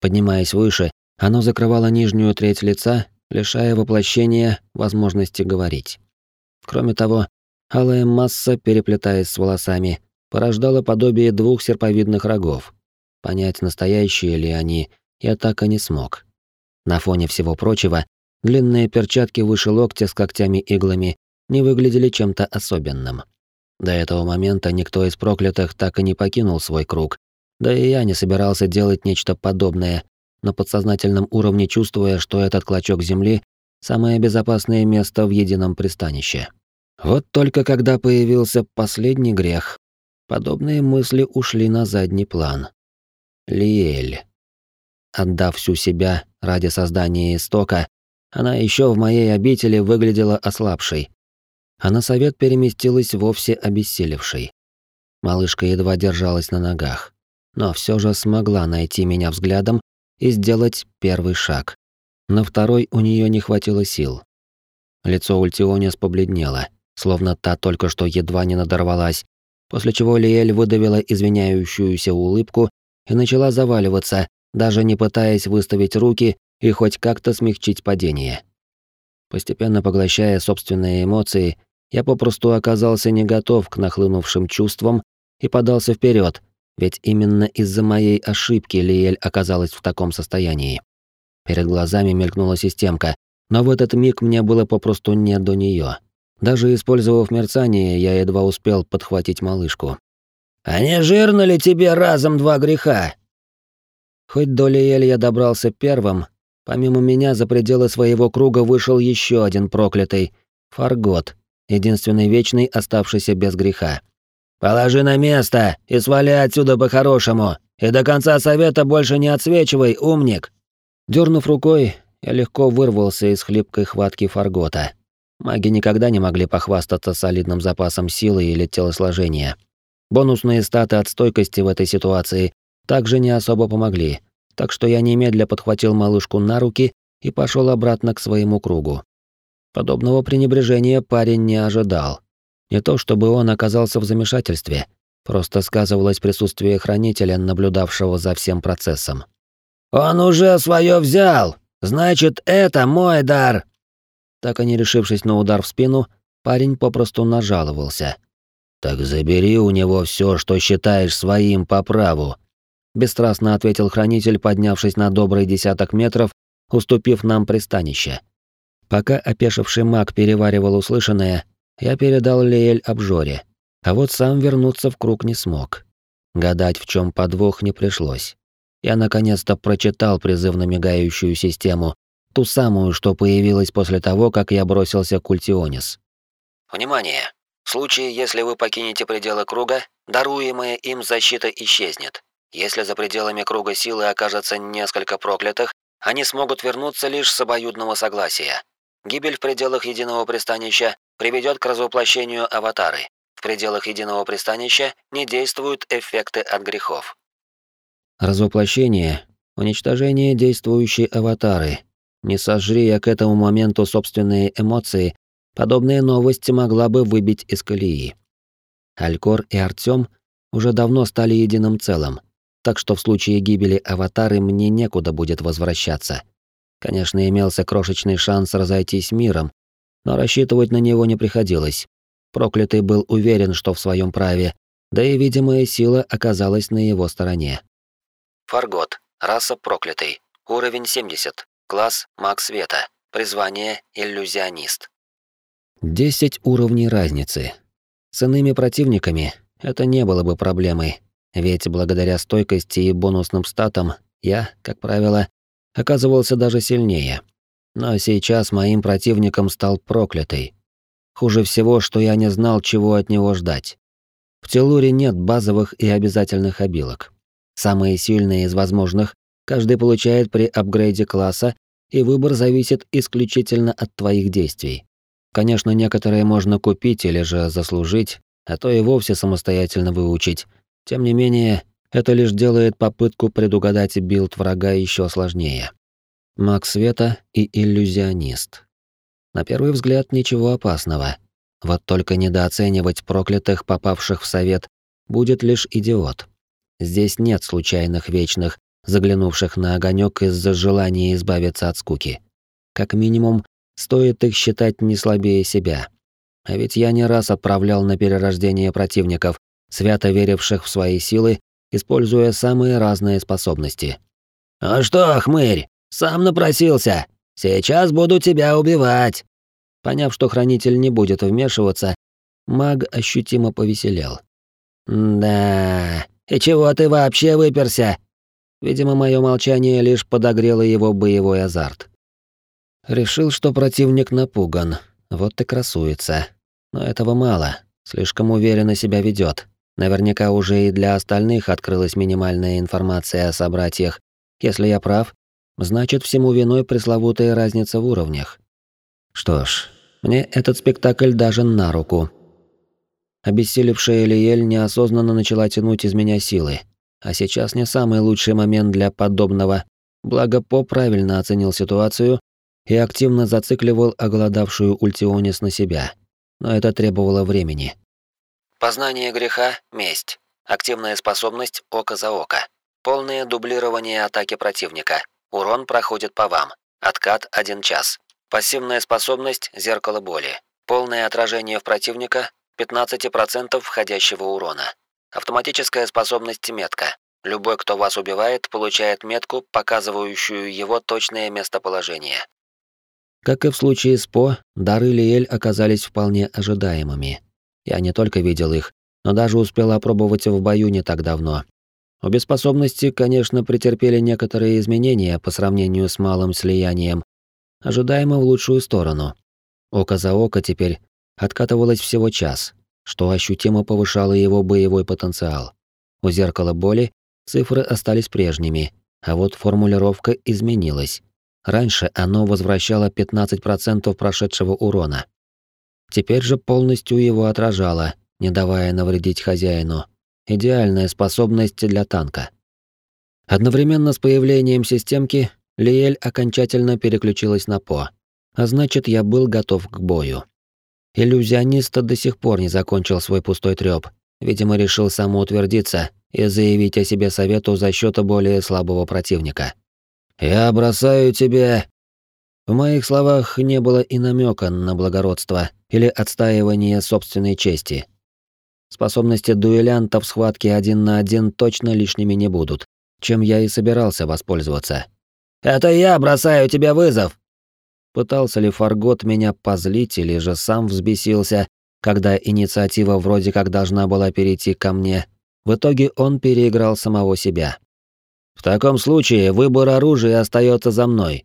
Поднимаясь выше, оно закрывало нижнюю треть лица, лишая воплощения возможности говорить. Кроме того, алая масса, переплетаясь с волосами, порождала подобие двух серповидных рогов. Понять, настоящие ли они, я так и не смог. На фоне всего прочего, длинные перчатки выше локтя с когтями-иглами не выглядели чем-то особенным. До этого момента никто из проклятых так и не покинул свой круг. Да и я не собирался делать нечто подобное, на подсознательном уровне чувствуя, что этот клочок земли — самое безопасное место в едином пристанище. Вот только когда появился последний грех, подобные мысли ушли на задний план. Лиэль. Отдав всю себя ради создания истока, она еще в моей обители выглядела ослабшей, а на совет переместилась вовсе обессилевшей. Малышка едва держалась на ногах, но все же смогла найти меня взглядом и сделать первый шаг. На второй у нее не хватило сил. Лицо Ультионис побледнело, словно та только что едва не надорвалась, после чего Лиэль выдавила извиняющуюся улыбку и начала заваливаться, даже не пытаясь выставить руки и хоть как-то смягчить падение. Постепенно поглощая собственные эмоции, я попросту оказался не готов к нахлынувшим чувствам и подался вперед, ведь именно из-за моей ошибки Лиэль оказалась в таком состоянии. Перед глазами мелькнула системка, но в этот миг мне было попросту не до нее. Даже использовав мерцание, я едва успел подхватить малышку. «А не жирно ли тебе разом два греха?» Хоть до Лиэль я добрался первым, Помимо меня за пределы своего круга вышел еще один проклятый — Фаргот, единственный вечный, оставшийся без греха. «Положи на место и свали отсюда по-хорошему, и до конца совета больше не отсвечивай, умник!» Дернув рукой, я легко вырвался из хлипкой хватки Фаргота. Маги никогда не могли похвастаться солидным запасом силы или телосложения. Бонусные статы от стойкости в этой ситуации также не особо помогли, так что я немедля подхватил малышку на руки и пошел обратно к своему кругу. Подобного пренебрежения парень не ожидал. Не то чтобы он оказался в замешательстве, просто сказывалось присутствие хранителя, наблюдавшего за всем процессом. «Он уже свое взял! Значит, это мой дар!» Так и не решившись на удар в спину, парень попросту нажаловался. «Так забери у него все, что считаешь своим по праву», бесстрастно ответил хранитель, поднявшись на добрый десяток метров, уступив нам пристанище. Пока опешивший маг переваривал услышанное, я передал Леэль обжоре, а вот сам вернуться в круг не смог. Гадать, в чем подвох, не пришлось. Я наконец-то прочитал призывно мигающую систему, ту самую, что появилась после того, как я бросился к Ультионис. Внимание! В случае, если вы покинете пределы круга, даруемая им защита исчезнет. Если за пределами круга силы окажется несколько проклятых, они смогут вернуться лишь с обоюдного согласия. Гибель в пределах единого пристанища приведет к развоплощению аватары. В пределах единого пристанища не действуют эффекты от грехов. Развоплощение, уничтожение действующей аватары. Не сожри я к этому моменту собственные эмоции, подобная новость могла бы выбить из колеи. Алькор и Артём уже давно стали единым целым, так что в случае гибели аватары мне некуда будет возвращаться. Конечно, имелся крошечный шанс разойтись миром, но рассчитывать на него не приходилось. Проклятый был уверен, что в своем праве, да и видимая сила оказалась на его стороне. Фаргот. Раса проклятый. Уровень 70. Класс маг света. Призвание иллюзионист. 10 уровней разницы. С иными противниками это не было бы проблемой, ведь благодаря стойкости и бонусным статам я, как правило, оказывался даже сильнее. Но сейчас моим противником стал проклятый. Хуже всего, что я не знал, чего от него ждать. В Телуре нет базовых и обязательных обилок. Самые сильные из возможных каждый получает при апгрейде класса, и выбор зависит исключительно от твоих действий. Конечно, некоторые можно купить или же заслужить, а то и вовсе самостоятельно выучить. Тем не менее, это лишь делает попытку предугадать билд врага еще сложнее. Маг света и иллюзионист. На первый взгляд ничего опасного. Вот только недооценивать проклятых, попавших в совет, будет лишь идиот. Здесь нет случайных вечных, заглянувших на огонек из-за желания избавиться от скуки. Как минимум, стоит их считать не слабее себя. А ведь я не раз отправлял на перерождение противников, свято веривших в свои силы, используя самые разные способности. «А что, хмырь, сам напросился? Сейчас буду тебя убивать!» Поняв, что хранитель не будет вмешиваться, маг ощутимо повеселел. «Да, и чего ты вообще выперся?» Видимо, мое молчание лишь подогрело его боевой азарт. Решил, что противник напуган, вот и красуется. Но этого мало, слишком уверенно себя ведет. Наверняка уже и для остальных открылась минимальная информация о собратьях. Если я прав, значит всему виной пресловутая разница в уровнях. Что ж, мне этот спектакль даже на руку. Обессилевшая Элиэль неосознанно начала тянуть из меня силы. А сейчас не самый лучший момент для подобного. Благо По правильно оценил ситуацию и активно зацикливал оголодавшую Ультионис на себя но это требовало времени. Познание греха – месть. Активная способность – око за око. Полное дублирование атаки противника. Урон проходит по вам. Откат – 1 час. Пассивная способность – зеркало боли. Полное отражение в противника – 15% входящего урона. Автоматическая способность метка. Любой, кто вас убивает, получает метку, показывающую его точное местоположение. Как и в случае с По, дары Лиэль оказались вполне ожидаемыми. Я не только видел их, но даже успел опробовать в бою не так давно. Обе способности, конечно, претерпели некоторые изменения по сравнению с малым слиянием, ожидаемо в лучшую сторону. Око за око теперь откатывалось всего час, что ощутимо повышало его боевой потенциал. У зеркала боли цифры остались прежними, а вот формулировка изменилась. Раньше оно возвращало 15% прошедшего урона. Теперь же полностью его отражало, не давая навредить хозяину. Идеальная способность для танка. Одновременно с появлением системки Лиэль окончательно переключилась на По. А значит, я был готов к бою. Иллюзионист до сих пор не закончил свой пустой трёп. Видимо, решил самоутвердиться и заявить о себе совету за счёт более слабого противника. «Я бросаю тебе...» В моих словах не было и намека на благородство или отстаивание собственной чести. Способности дуэлянтов в схватке один на один точно лишними не будут, чем я и собирался воспользоваться. «Это я бросаю тебе вызов!» Пытался ли Фаргот меня позлить или же сам взбесился, когда инициатива вроде как должна была перейти ко мне. В итоге он переиграл самого себя. В таком случае выбор оружия остается за мной.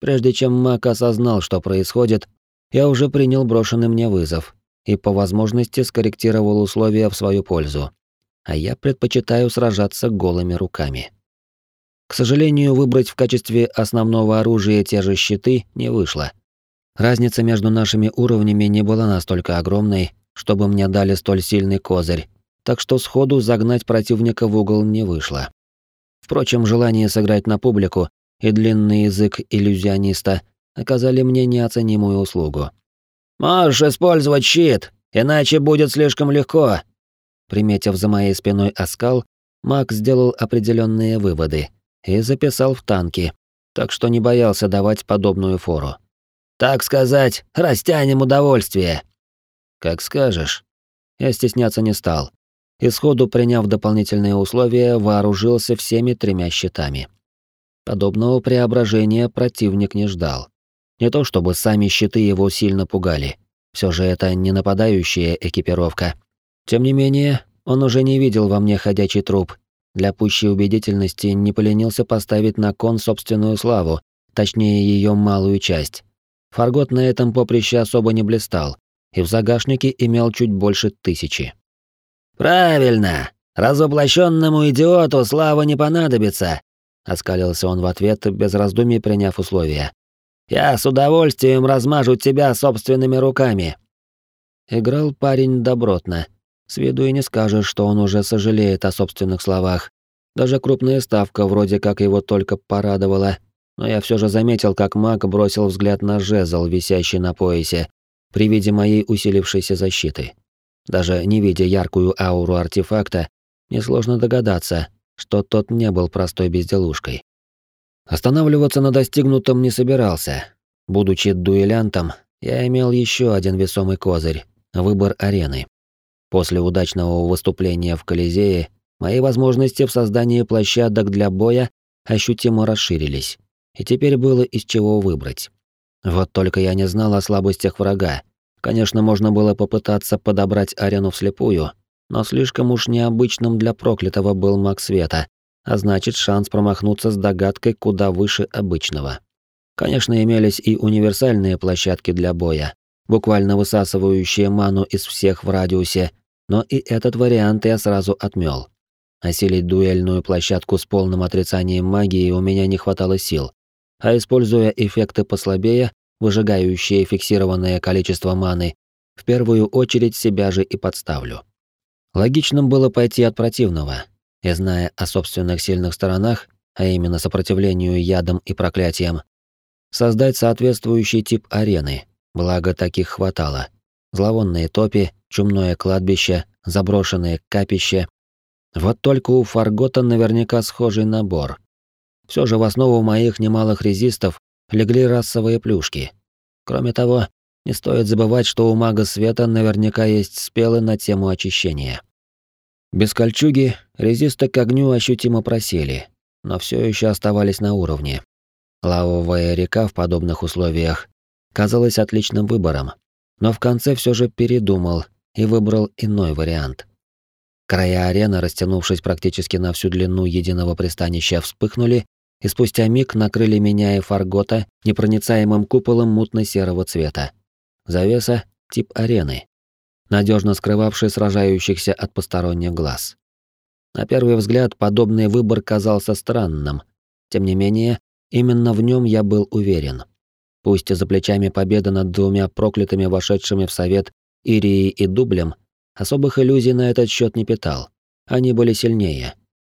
Прежде чем Мак осознал, что происходит, я уже принял брошенный мне вызов и по возможности скорректировал условия в свою пользу. А я предпочитаю сражаться голыми руками. К сожалению, выбрать в качестве основного оружия те же щиты не вышло. Разница между нашими уровнями не была настолько огромной, чтобы мне дали столь сильный козырь, так что сходу загнать противника в угол не вышло. Впрочем, желание сыграть на публику и длинный язык иллюзиониста оказали мне неоценимую услугу. «Можешь использовать щит, иначе будет слишком легко». Приметив за моей спиной оскал, маг сделал определенные выводы и записал в танки, так что не боялся давать подобную фору. «Так сказать, растянем удовольствие». «Как скажешь». Я стесняться не стал. И сходу, приняв дополнительные условия, вооружился всеми тремя щитами. Подобного преображения противник не ждал. Не то чтобы сами щиты его сильно пугали. Все же это не нападающая экипировка. Тем не менее, он уже не видел во мне ходячий труп. Для пущей убедительности не поленился поставить на кон собственную славу, точнее ее малую часть. Фаргот на этом поприще особо не блистал, и в загашнике имел чуть больше тысячи. «Правильно! Разоблаченному идиоту слава не понадобится!» Оскалился он в ответ, без раздумий приняв условия. «Я с удовольствием размажу тебя собственными руками!» Играл парень добротно. С виду и не скажешь, что он уже сожалеет о собственных словах. Даже крупная ставка вроде как его только порадовала, но я все же заметил, как маг бросил взгляд на жезл, висящий на поясе, при виде моей усилившейся защиты. Даже не видя яркую ауру артефакта, несложно догадаться, что тот не был простой безделушкой. Останавливаться на достигнутом не собирался. Будучи дуэлянтом, я имел еще один весомый козырь — выбор арены. После удачного выступления в Колизее мои возможности в создании площадок для боя ощутимо расширились, и теперь было из чего выбрать. Вот только я не знал о слабостях врага, Конечно, можно было попытаться подобрать арену вслепую, но слишком уж необычным для проклятого был маг света, а значит, шанс промахнуться с догадкой куда выше обычного. Конечно, имелись и универсальные площадки для боя, буквально высасывающие ману из всех в радиусе, но и этот вариант я сразу отмёл. Осилить дуэльную площадку с полным отрицанием магии у меня не хватало сил, а используя эффекты послабее, выжигающее фиксированное количество маны, в первую очередь себя же и подставлю. Логичным было пойти от противного, и зная о собственных сильных сторонах, а именно сопротивлению ядам и проклятиям, создать соответствующий тип арены, благо таких хватало. Зловонные топи, чумное кладбище, заброшенные капище. Вот только у Фаргота наверняка схожий набор. Все же в основу моих немалых резистов легли расовые плюшки. Кроме того, не стоит забывать, что у мага света наверняка есть спелы на тему очищения. Без кольчуги резисты к огню ощутимо просели, но все еще оставались на уровне. Лавовая река в подобных условиях казалась отличным выбором, но в конце все же передумал и выбрал иной вариант. Края арены, растянувшись практически на всю длину единого пристанища, вспыхнули и спустя миг накрыли меня и Фаргота непроницаемым куполом мутно-серого цвета. Завеса — тип арены, надежно скрывавший сражающихся от посторонних глаз. На первый взгляд подобный выбор казался странным. Тем не менее, именно в нем я был уверен. Пусть за плечами победа над двумя проклятыми вошедшими в совет Ирией и Дублем, особых иллюзий на этот счет не питал. Они были сильнее.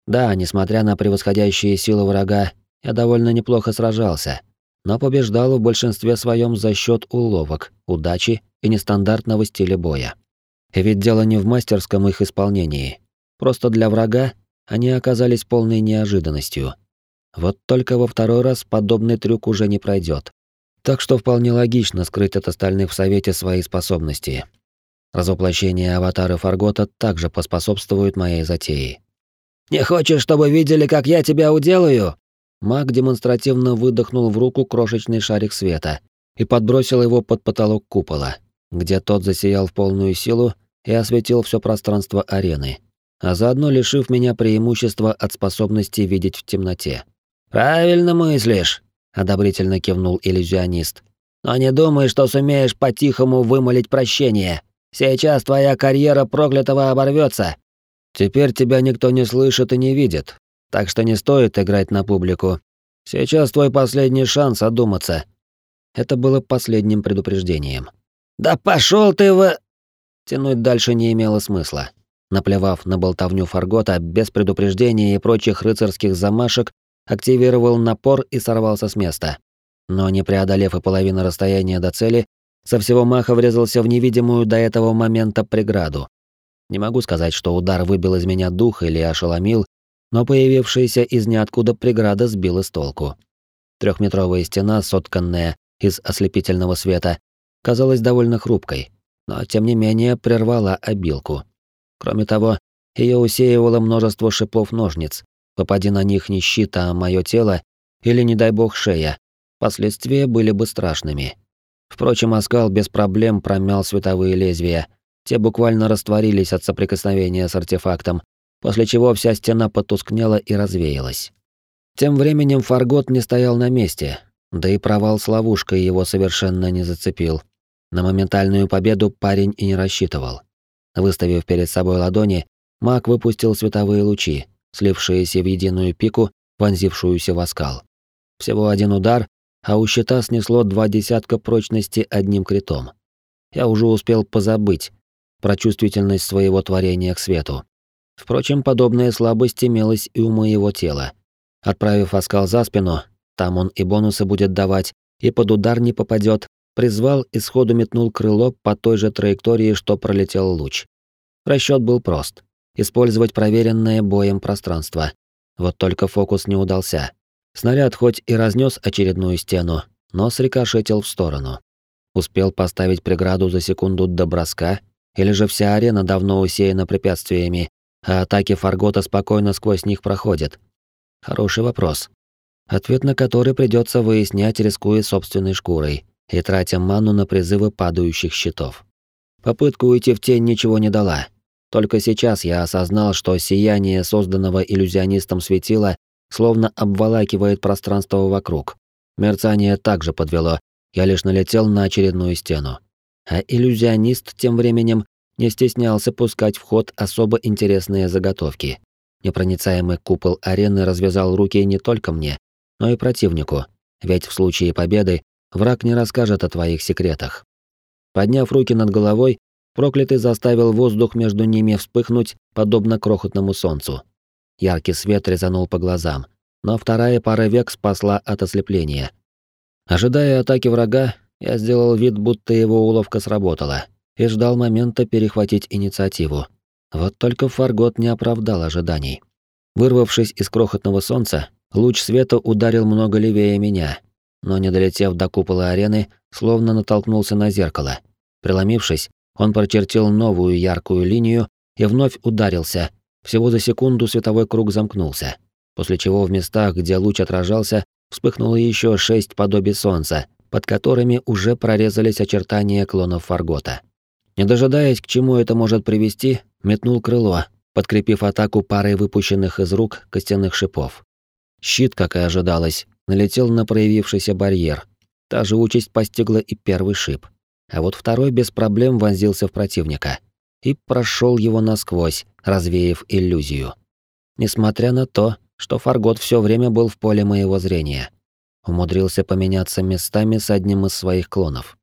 Да, несмотря на превосходящие силы врага, я довольно неплохо сражался, но побеждал в большинстве своем за счет уловок, удачи и нестандартного стиля боя. И ведь дело не в мастерском их исполнении. Просто для врага они оказались полной неожиданностью. Вот только во второй раз подобный трюк уже не пройдет. Так что вполне логично скрыть от остальных в Совете свои способности. Разоплощение аватара Фаргота также поспособствует моей затее. «Не хочешь, чтобы видели, как я тебя уделаю?» Маг демонстративно выдохнул в руку крошечный шарик света и подбросил его под потолок купола, где тот засиял в полную силу и осветил все пространство арены, а заодно лишив меня преимущества от способности видеть в темноте. «Правильно мыслишь», — одобрительно кивнул иллюзионист. «Но не думай, что сумеешь по-тихому вымолить прощение. Сейчас твоя карьера проклятого оборвется, Теперь тебя никто не слышит и не видит, так что не стоит играть на публику. Сейчас твой последний шанс одуматься. Это было последним предупреждением. Да пошел ты в... Тянуть дальше не имело смысла. наплевав на болтовню Фаргота, без предупреждения и прочих рыцарских замашек, активировал напор и сорвался с места. Но не преодолев и половины расстояния до цели, со всего маха врезался в невидимую до этого момента преграду. Не могу сказать, что удар выбил из меня дух или ошеломил, но появившаяся из ниоткуда преграда сбила с толку. Трехметровая стена, сотканная из ослепительного света, казалась довольно хрупкой, но тем не менее прервала обилку. Кроме того, ее усеивало множество шипов-ножниц. Попади на них не щит, а мое тело, или, не дай бог, шея, последствия были бы страшными. Впрочем, оскал без проблем промял световые лезвия. Те буквально растворились от соприкосновения с артефактом, после чего вся стена потускнела и развеялась. Тем временем Фаргот не стоял на месте, да и провал с ловушкой его совершенно не зацепил. На моментальную победу парень и не рассчитывал. Выставив перед собой ладони, маг выпустил световые лучи, слившиеся в единую пику, вонзившуюся в оскал. Всего один удар, а у щита снесло два десятка прочности одним критом. Я уже успел позабыть про чувствительность своего творения к свету. Впрочем, подобная слабость имелась и у моего тела. Отправив оскал за спину, там он и бонусы будет давать, и под удар не попадет, призвал и сходу метнул крыло по той же траектории, что пролетел луч. Расчет был прост. Использовать проверенное боем пространство. Вот только фокус не удался. Снаряд хоть и разнес очередную стену, но срикошетил в сторону. Успел поставить преграду за секунду до броска, или же вся арена давно усеяна препятствиями, а атаки Фаргота спокойно сквозь них проходят? Хороший вопрос. Ответ на который придется выяснять, рискуя собственной шкурой и тратя ману на призывы падающих щитов. Попытка уйти в тень ничего не дала. Только сейчас я осознал, что сияние созданного иллюзионистом светила словно обволакивает пространство вокруг. Мерцание также подвело, я лишь налетел на очередную стену. А иллюзионист тем временем не стеснялся пускать в ход особо интересные заготовки. Непроницаемый купол арены развязал руки не только мне, но и противнику, ведь в случае победы враг не расскажет о твоих секретах. Подняв руки над головой, проклятый заставил воздух между ними вспыхнуть, подобно крохотному солнцу. Яркий свет резанул по глазам, но вторая пара век спасла от ослепления. Ожидая атаки врага, я сделал вид, будто его уловка сработала, и ждал момента перехватить инициативу. Вот только Фаргот не оправдал ожиданий. Вырвавшись из крохотного солнца, луч света ударил много левее меня, но не долетев до купола арены, словно натолкнулся на зеркало. Преломившись, он прочертил новую яркую линию и вновь ударился, всего за секунду световой круг замкнулся, после чего в местах, где луч отражался, вспыхнуло еще шесть подобий солнца, под которыми уже прорезались очертания клонов Фаргота. Не дожидаясь, к чему это может привести, метнул крыло, подкрепив атаку парой выпущенных из рук костяных шипов. Щит, как и ожидалось, налетел на проявившийся барьер. Та же участь постигла и первый шип. А вот второй без проблем вонзился в противника и прошел его насквозь, развеяв иллюзию. Несмотря на то, что Фаргот все время был в поле моего зрения, умудрился поменяться местами с одним из своих клонов.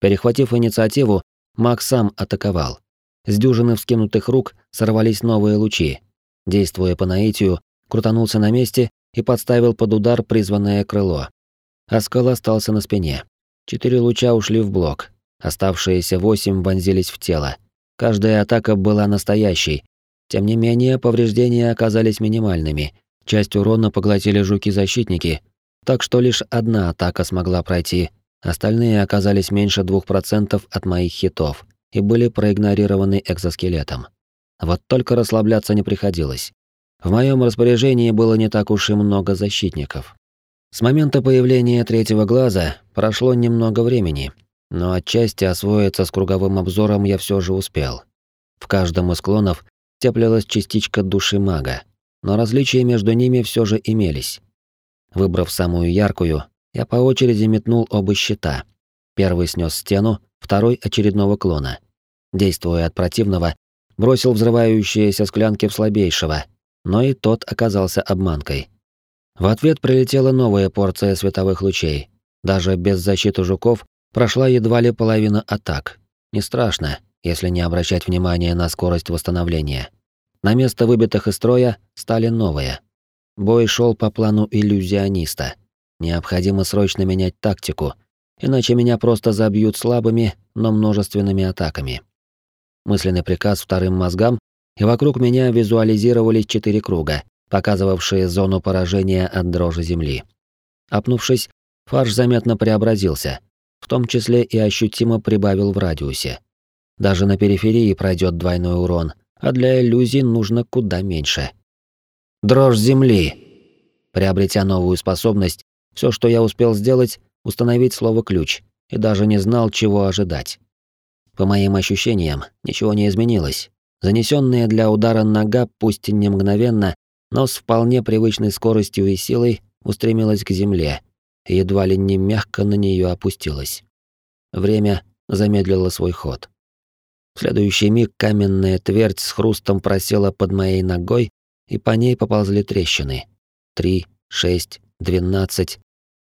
Перехватив инициативу, маг сам атаковал. С дюжины вскинутых рук сорвались новые лучи. Действуя по наитию, крутанулся на месте и подставил под удар призванное крыло. Оскал остался на спине. Четыре луча ушли в блок, оставшиеся восемь вонзились в тело. Каждая атака была настоящей. Тем не менее, повреждения оказались минимальными. Часть урона поглотили жуки-защитники, так что лишь одна атака смогла пройти. Остальные оказались меньше 2% от моих хитов и были проигнорированы экзоскелетом. Вот только расслабляться не приходилось. В моем распоряжении было не так уж и много защитников. С момента появления третьего глаза прошло немного времени, но отчасти освоиться с круговым обзором я все же успел. В каждом из клонов теплилась частичка души мага, но различия между ними все же имелись. Выбрав самую яркую, я по очереди метнул оба щита. Первый снес стену, второй — очередного клона. Действуя от противного, бросил взрывающиеся склянки в слабейшего, но и тот оказался обманкой. В ответ прилетела новая порция световых лучей. Даже без защиты жуков прошла едва ли половина атак. Не страшно, если не обращать внимания на скорость восстановления. На место выбитых из строя стали новые. Бой шел по плану иллюзиониста. Необходимо срочно менять тактику, иначе меня просто забьют слабыми, но множественными атаками. Мысленный приказ вторым мозгам, и вокруг меня визуализировались четыре круга, показывавшие зону поражения от дрожи земли. Опнувшись, фарш заметно преобразился, в том числе и ощутимо прибавил в радиусе. Даже на периферии пройдет двойной урон, а для иллюзий нужно куда меньше. Дрожь земли. Приобретя новую способность, все, что я успел сделать, установить слово ключ, и даже не знал, чего ожидать. По моим ощущениям, ничего не изменилось. Занесенная для удара нога, пусть и не мгновенно, но с вполне привычной скоростью и силой, устремилась к земле, едва ли не мягко на нее опустилась. Время замедлило свой ход. В следующий миг каменная твердь с хрустом просела под моей ногой, и по ней поползли трещины. Три, шесть, двенадцать.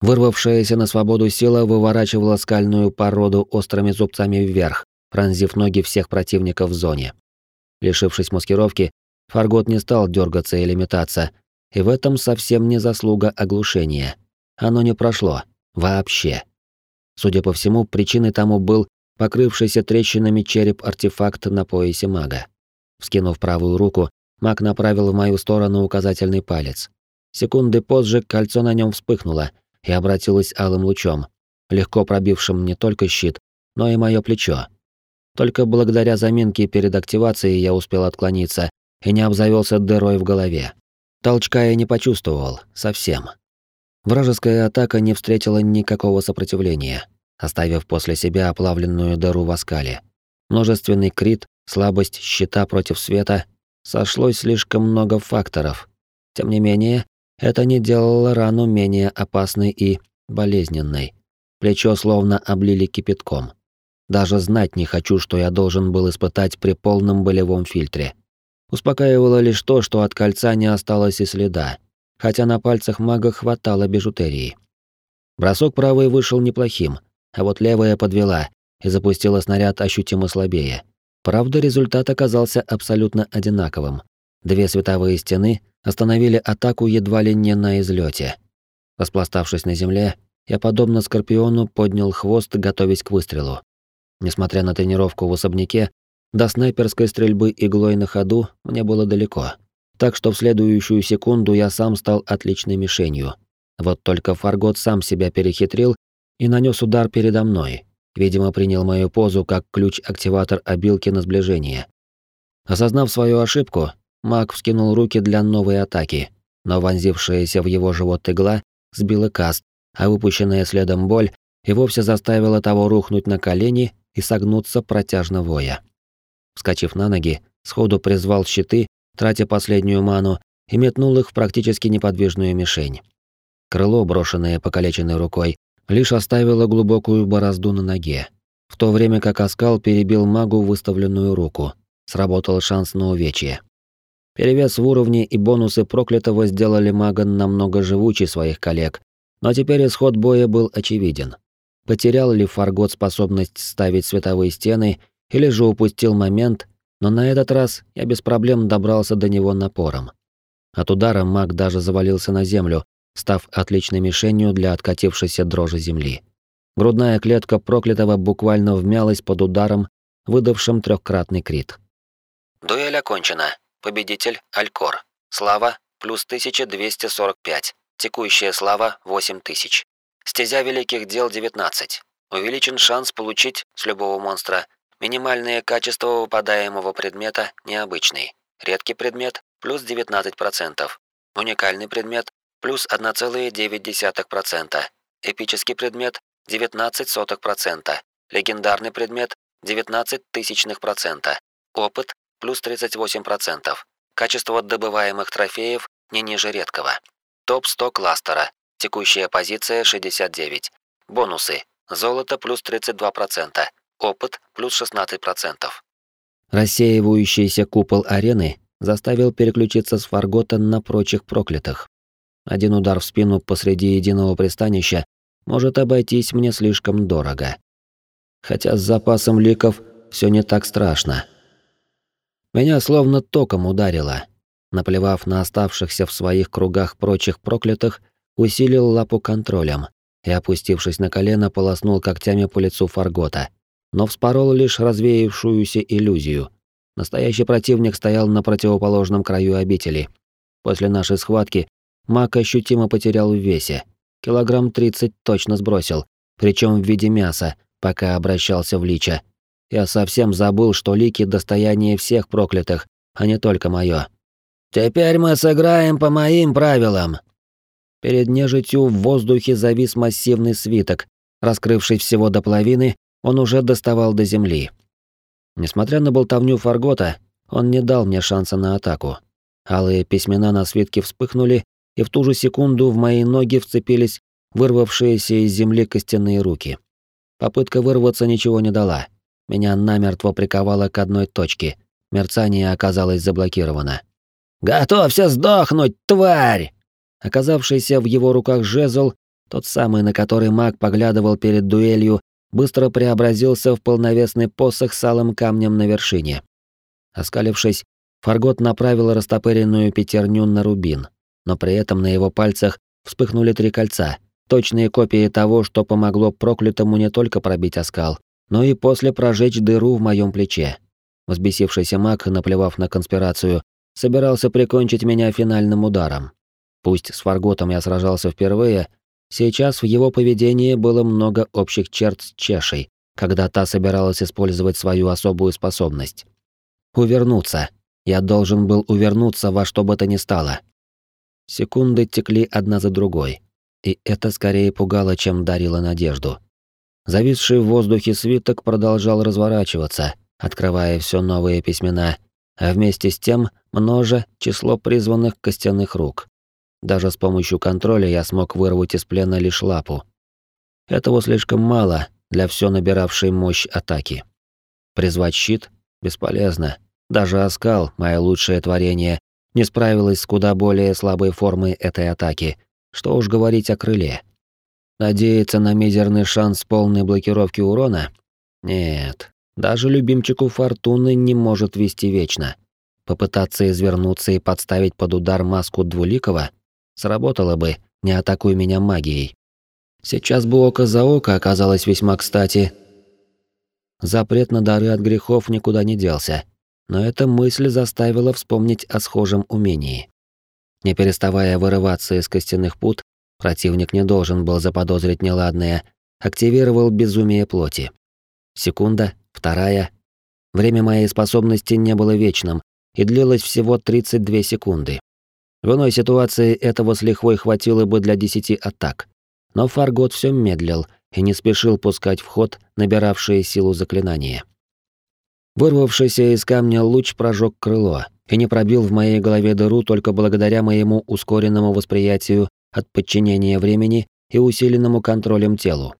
Вырвавшаяся на свободу сила выворачивала скальную породу острыми зубцами вверх, пронзив ноги всех противников в зоне. Лишившись маскировки, Фаргот не стал дергаться или метаться, и в этом совсем не заслуга оглушения. Оно не прошло. Вообще. Судя по всему, причиной тому был покрывшийся трещинами череп артефакт на поясе мага. Вскинув правую руку, маг направил в мою сторону указательный палец. Секунды позже кольцо на нем вспыхнуло и обратилось алым лучом, легко пробившим не только щит, но и мое плечо. Только благодаря заминке перед активацией я успел отклониться и не обзавелся дырой в голове. Толчка я не почувствовал, совсем. Вражеская атака не встретила никакого сопротивления оставив после себя оплавленную дыру в оскале. Множественный крит, слабость щита против света, сошлось слишком много факторов. Тем не менее, это не делало рану менее опасной и болезненной. Плечо словно облили кипятком. Даже знать не хочу, что я должен был испытать при полном болевом фильтре. Успокаивало лишь то, что от кольца не осталось и следа, хотя на пальцах мага хватало бижутерии. Бросок правый вышел неплохим — а вот левая подвела и запустила снаряд ощутимо слабее. Правда, результат оказался абсолютно одинаковым. Две световые стены остановили атаку едва ли не на излете. Распластавшись на земле, я, подобно скорпиону, поднял хвост, готовясь к выстрелу. Несмотря на тренировку в особняке, до снайперской стрельбы иглой на ходу мне было далеко. Так что в следующую секунду я сам стал отличной мишенью. Вот только Фаргот сам себя перехитрил и нанес удар передо мной. Видимо, принял мою позу как ключ-активатор обилки на сближение. Осознав свою ошибку, маг вскинул руки для новой атаки, но вонзившаяся в его живот игла сбила каст, а выпущенная следом боль и вовсе заставила того рухнуть на колени и согнуться протяжно воя. Вскочив на ноги, сходу призвал щиты, тратя последнюю ману, и метнул их в практически неподвижную мишень. Крыло, брошенное покалеченной рукой, лишь оставила глубокую борозду на ноге, в то время как оскал перебил магу выставленную руку. Сработал шанс на увечье. Перевес в уровне и бонусы проклятого сделали мага намного живучей своих коллег, но теперь исход боя был очевиден. Потерял ли Фаргот способность ставить световые стены, или же упустил момент, но на этот раз я без проблем добрался до него напором. От удара маг даже завалился на землю, став отличной мишенью для откатившейся дрожи земли. Грудная клетка проклятого буквально вмялась под ударом, выдавшим трехкратный крит. Дуэль окончена. Победитель Алькор. Слава плюс 1245. Текущая слава 8000. Стезя великих дел 19. Увеличен шанс получить с любого монстра минимальное качество выпадаемого предмета необычный. Редкий предмет плюс 19%. Уникальный предмет плюс 1,9%, эпический предмет 19%, легендарный предмет 19 тысячных процента, опыт плюс 38%, качество добываемых трофеев не ниже редкого. Топ-100 кластера, текущая позиция 69. Бонусы. Золото плюс 32%, опыт плюс 16%. Рассеивающийся купол арены заставил переключиться с Фаргота на прочих проклятых. Один удар в спину посреди единого пристанища может обойтись мне слишком дорого. Хотя с запасом ликов все не так страшно. Меня словно током ударило. Наплевав на оставшихся в своих кругах прочих проклятых, усилил лапу контролем и, опустившись на колено, полоснул когтями по лицу Фаргота, но вспорол лишь развеявшуюся иллюзию. Настоящий противник стоял на противоположном краю обители. После нашей схватки маг ощутимо потерял в весе. Килограмм 30 точно сбросил, причем в виде мяса, пока обращался в лича. Я совсем забыл, что лики — достояние всех проклятых, а не только моё. «Теперь мы сыграем по моим правилам», Перед нежитью в воздухе завис массивный свиток. Раскрывшись всего до половины, он уже доставал до земли. Несмотря на болтовню Фаргота, он не дал мне шанса на атаку. Алые письмена на свитке вспыхнули, и в ту же секунду в мои ноги вцепились вырвавшиеся из земли костяные руки. Попытка вырваться ничего не дала. Меня намертво приковало к одной точке. Мерцание оказалось заблокировано. «Готовься сдохнуть, тварь!» Оказавшийся в его руках жезл, тот самый, на который маг поглядывал перед дуэлью, быстро преобразился в полновесный посох с алым камнем на вершине. Оскалившись, Фаргот направил растопыренную пятерню на рубин, но при этом на его пальцах вспыхнули три кольца, точные копии того, что помогло проклятому не только пробить оскал, но и после прожечь дыру в моем плече. Взбесившийся маг, наплевав на конспирацию, собирался прикончить меня финальным ударом. Пусть с Фарготом я сражался впервые, сейчас в его поведении было много общих черт с Чешей, когда та собиралась использовать свою особую способность. Увернуться. Я должен был увернуться во что бы то ни стало. Секунды текли одна за другой, и это скорее пугало, чем дарило надежду. Зависший в воздухе свиток продолжал разворачиваться, открывая все новые письмена, а вместе с тем множе число призванных костяных рук. Даже с помощью контроля я смог вырвать из плена лишь лапу. Этого слишком мало для все набиравшей мощь атаки. Призвать щит бесполезно. Даже оскал, мое лучшее творение, не справилась с куда более слабой формой этой атаки. Что уж говорить о крыле. Надеяться на мизерный шанс полной блокировки урона? Нет. Даже любимчику Фортуны не может вести вечно. Попытаться извернуться и подставить под удар маску Двуликова Сработало бы, не атакуй меня магией. Сейчас бы око за око оказалось весьма кстати. Запрет на дары от грехов никуда не делся, но эта мысль заставила вспомнить о схожем умении. Не переставая вырываться из костяных пут, противник не должен был заподозрить неладное, активировал безумие плоти. Секунда, вторая. Время моей способности не было вечным и длилось всего 32 секунды. В иной ситуации этого с лихвой хватило бы для десяти атак. Но Фаргот все медлил и не спешил пускать в ход набиравшие силу заклинания. Вырвавшийся из камня луч прожег крыло и не пробил в моей голове дыру только благодаря моему ускоренному восприятию от подчинения времени и усиленному контролем телу.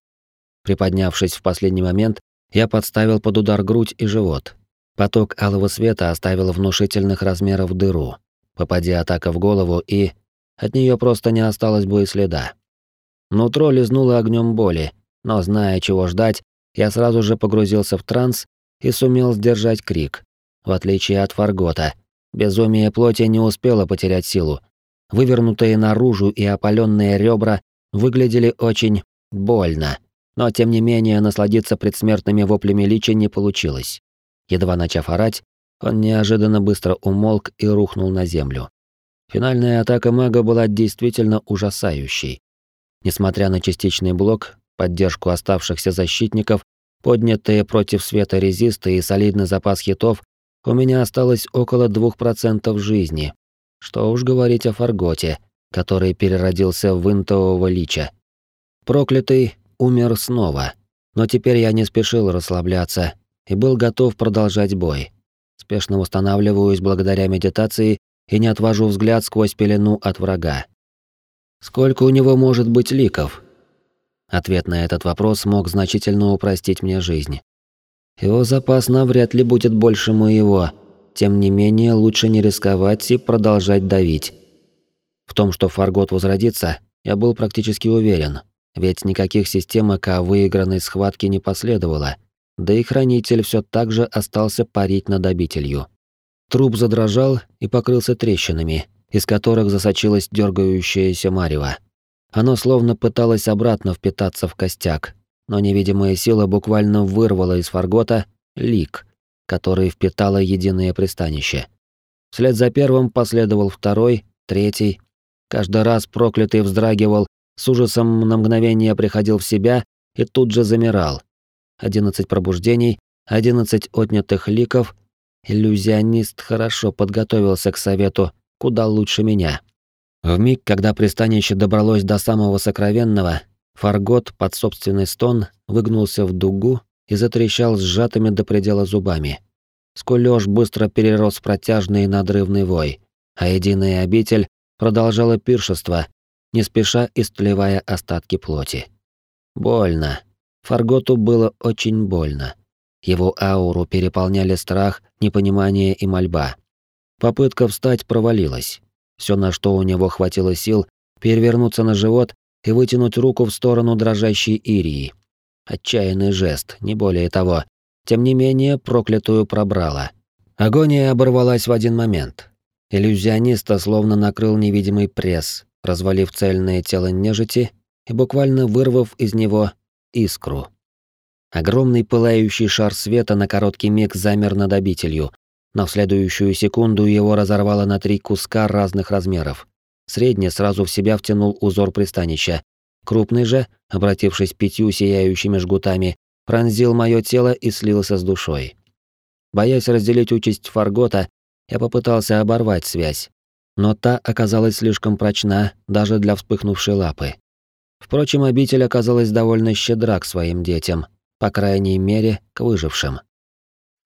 Приподнявшись в последний момент, я подставил под удар грудь и живот. Поток алого света оставил внушительных размеров дыру, Попади атака в голову, и от нее просто не осталось бы и следа. Нутро лизнуло огнем боли, но зная, чего ждать, я сразу же погрузился в транс и сумел сдержать крик. В отличие от Фаргота, безумие плоти не успело потерять силу. Вывернутые наружу и опаленные ребра выглядели очень больно, но тем не менее насладиться предсмертными воплями личи не получилось. Едва начав орать, он неожиданно быстро умолк и рухнул на землю. Финальная атака мага была действительно ужасающей. Несмотря на частичный блок, поддержку оставшихся защитников, поднятые против света резисты и солидный запас хитов, у меня осталось около 2% жизни. Что уж говорить о Фарготе, который переродился в интового лича. Проклятый умер снова, но теперь я не спешил расслабляться и был готов продолжать бой. Спешно восстанавливаюсь благодаря медитации и не отвожу взгляд сквозь пелену от врага. Сколько у него может быть ликов? Ответ на этот вопрос мог значительно упростить мне жизнь. Его запас навряд ли будет больше моего. Тем не менее, лучше не рисковать и продолжать давить. В том, что Фаргот возродится, я был практически уверен, ведь никаких систем АК выигранной схватки не последовало. Да и хранитель все так же остался парить над обителью. Труп задрожал и покрылся трещинами, из которых засочилась дергающаяся марево. Оно словно пыталось обратно впитаться в костяк, но невидимая сила буквально вырвала из Фаргота лик, который впитало единое пристанище. Вслед за первым последовал второй, третий. Каждый раз проклятый вздрагивал, с ужасом на мгновение приходил в себя и тут же замирал. Одиннадцать пробуждений, одиннадцать отнятых ликов. Иллюзионист хорошо подготовился к совету, куда лучше меня. В миг, когда пристанище добралось до самого сокровенного, Фаргот под собственный стон выгнулся в дугу и затрещал сжатыми до предела зубами. Скулёж быстро перерос в протяжный надрывный вой, а единая обитель продолжала пиршество, не спеша истлевая остатки плоти. Больно. Фарготу было очень больно. Его ауру переполняли страх, непонимание и мольба. Попытка встать провалилась. Все, на что у него хватило сил, перевернуться на живот и вытянуть руку в сторону дрожащей Ирии. Отчаянный жест, не более того. Тем не менее, проклятую пробрала. Агония оборвалась в один момент. Иллюзиониста словно накрыл невидимый пресс, развалив цельное тело нежити и буквально вырвав из него искру. Огромный пылающий шар света на короткий миг замер над обителью, но в следующую секунду его разорвало на три куска разных размеров. Средний сразу в себя втянул узор пристанища. Крупный же, обратившись пятью сияющими жгутами, пронзил мое тело и слился с душой. Боясь разделить участь Фаргота, я попытался оборвать связь, но та оказалась слишком прочна даже для вспыхнувшей лапы. Впрочем, обитель оказалась довольно щедра к своим детям, по крайней мере, к выжившим.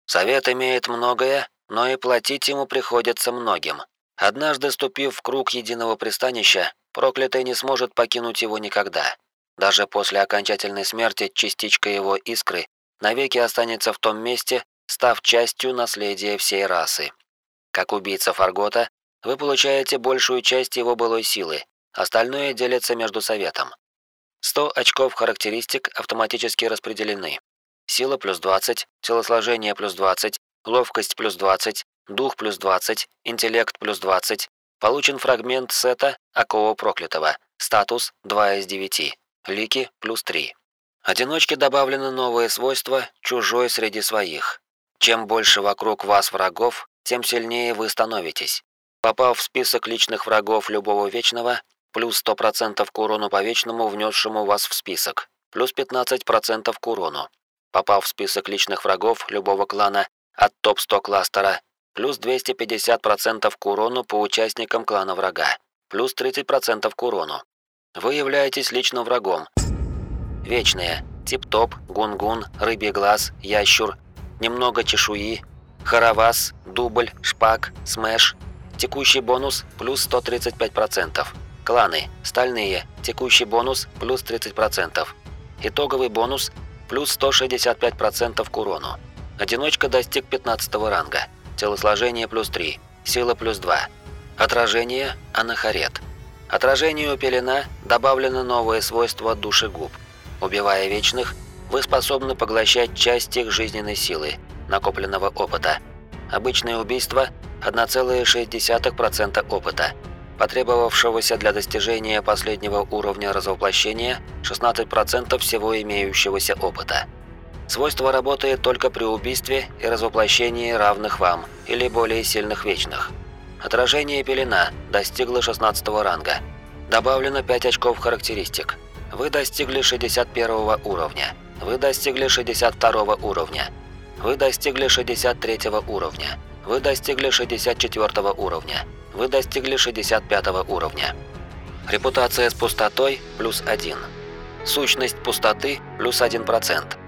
Совет имеет многое, но и платить ему приходится многим. Однажды ступив в круг единого пристанища, проклятый не сможет покинуть его никогда. Даже после окончательной смерти частичка его искры навеки останется в том месте, став частью наследия всей расы. Как убийца Фаргота, вы получаете большую часть его былой силы, остальное делится между советом. 100 очков характеристик автоматически распределены. Сила плюс 20, телосложение плюс 20, ловкость плюс 20, дух плюс 20, интеллект плюс 20. Получен фрагмент сета Окова Проклятого. Статус 2 из 9. Лики плюс 3. Одиночке добавлено новое свойство «чужой среди своих». Чем больше вокруг вас врагов, тем сильнее вы становитесь. Попав в список личных врагов любого вечного, плюс 100% к урону по вечному, внесшему вас в список, плюс 15% к урону. Попав в список личных врагов любого клана от топ-100 кластера, плюс 250% к урону по участникам клана врага, плюс 30% к урону. Вы являетесь личным врагом. Вечные. Тип-топ, гунгун, рыбий глаз, ящур, немного чешуи, харавас, дубль, шпак, смеш. Текущий бонус плюс 135%. Кланы. Стальные. Текущий бонус плюс 30%. Итоговый бонус плюс 165% к урону. Одиночка достиг 15 ранга. Телосложение плюс 3. Сила плюс 2. Отражение – анахарет. Отражению пелена добавлено новое свойство душегуб. Убивая вечных, вы способны поглощать часть их жизненной силы, накопленного опыта. Обычное убийство – 1,6% опыта, потребовавшегося для достижения последнего уровня развоплощения 16% всего имеющегося опыта. Свойство работает только при убийстве и развоплощении равных вам или более сильных вечных. Отражение пелена достигло 16 ранга. Добавлено 5 очков характеристик. Вы достигли 61 уровня. Вы достигли 62 уровня. Вы достигли 63 уровня. Вы достигли 64 уровня. Вы достигли 65 уровня. Репутация с пустотой плюс 1. Сущность пустоты плюс 1%.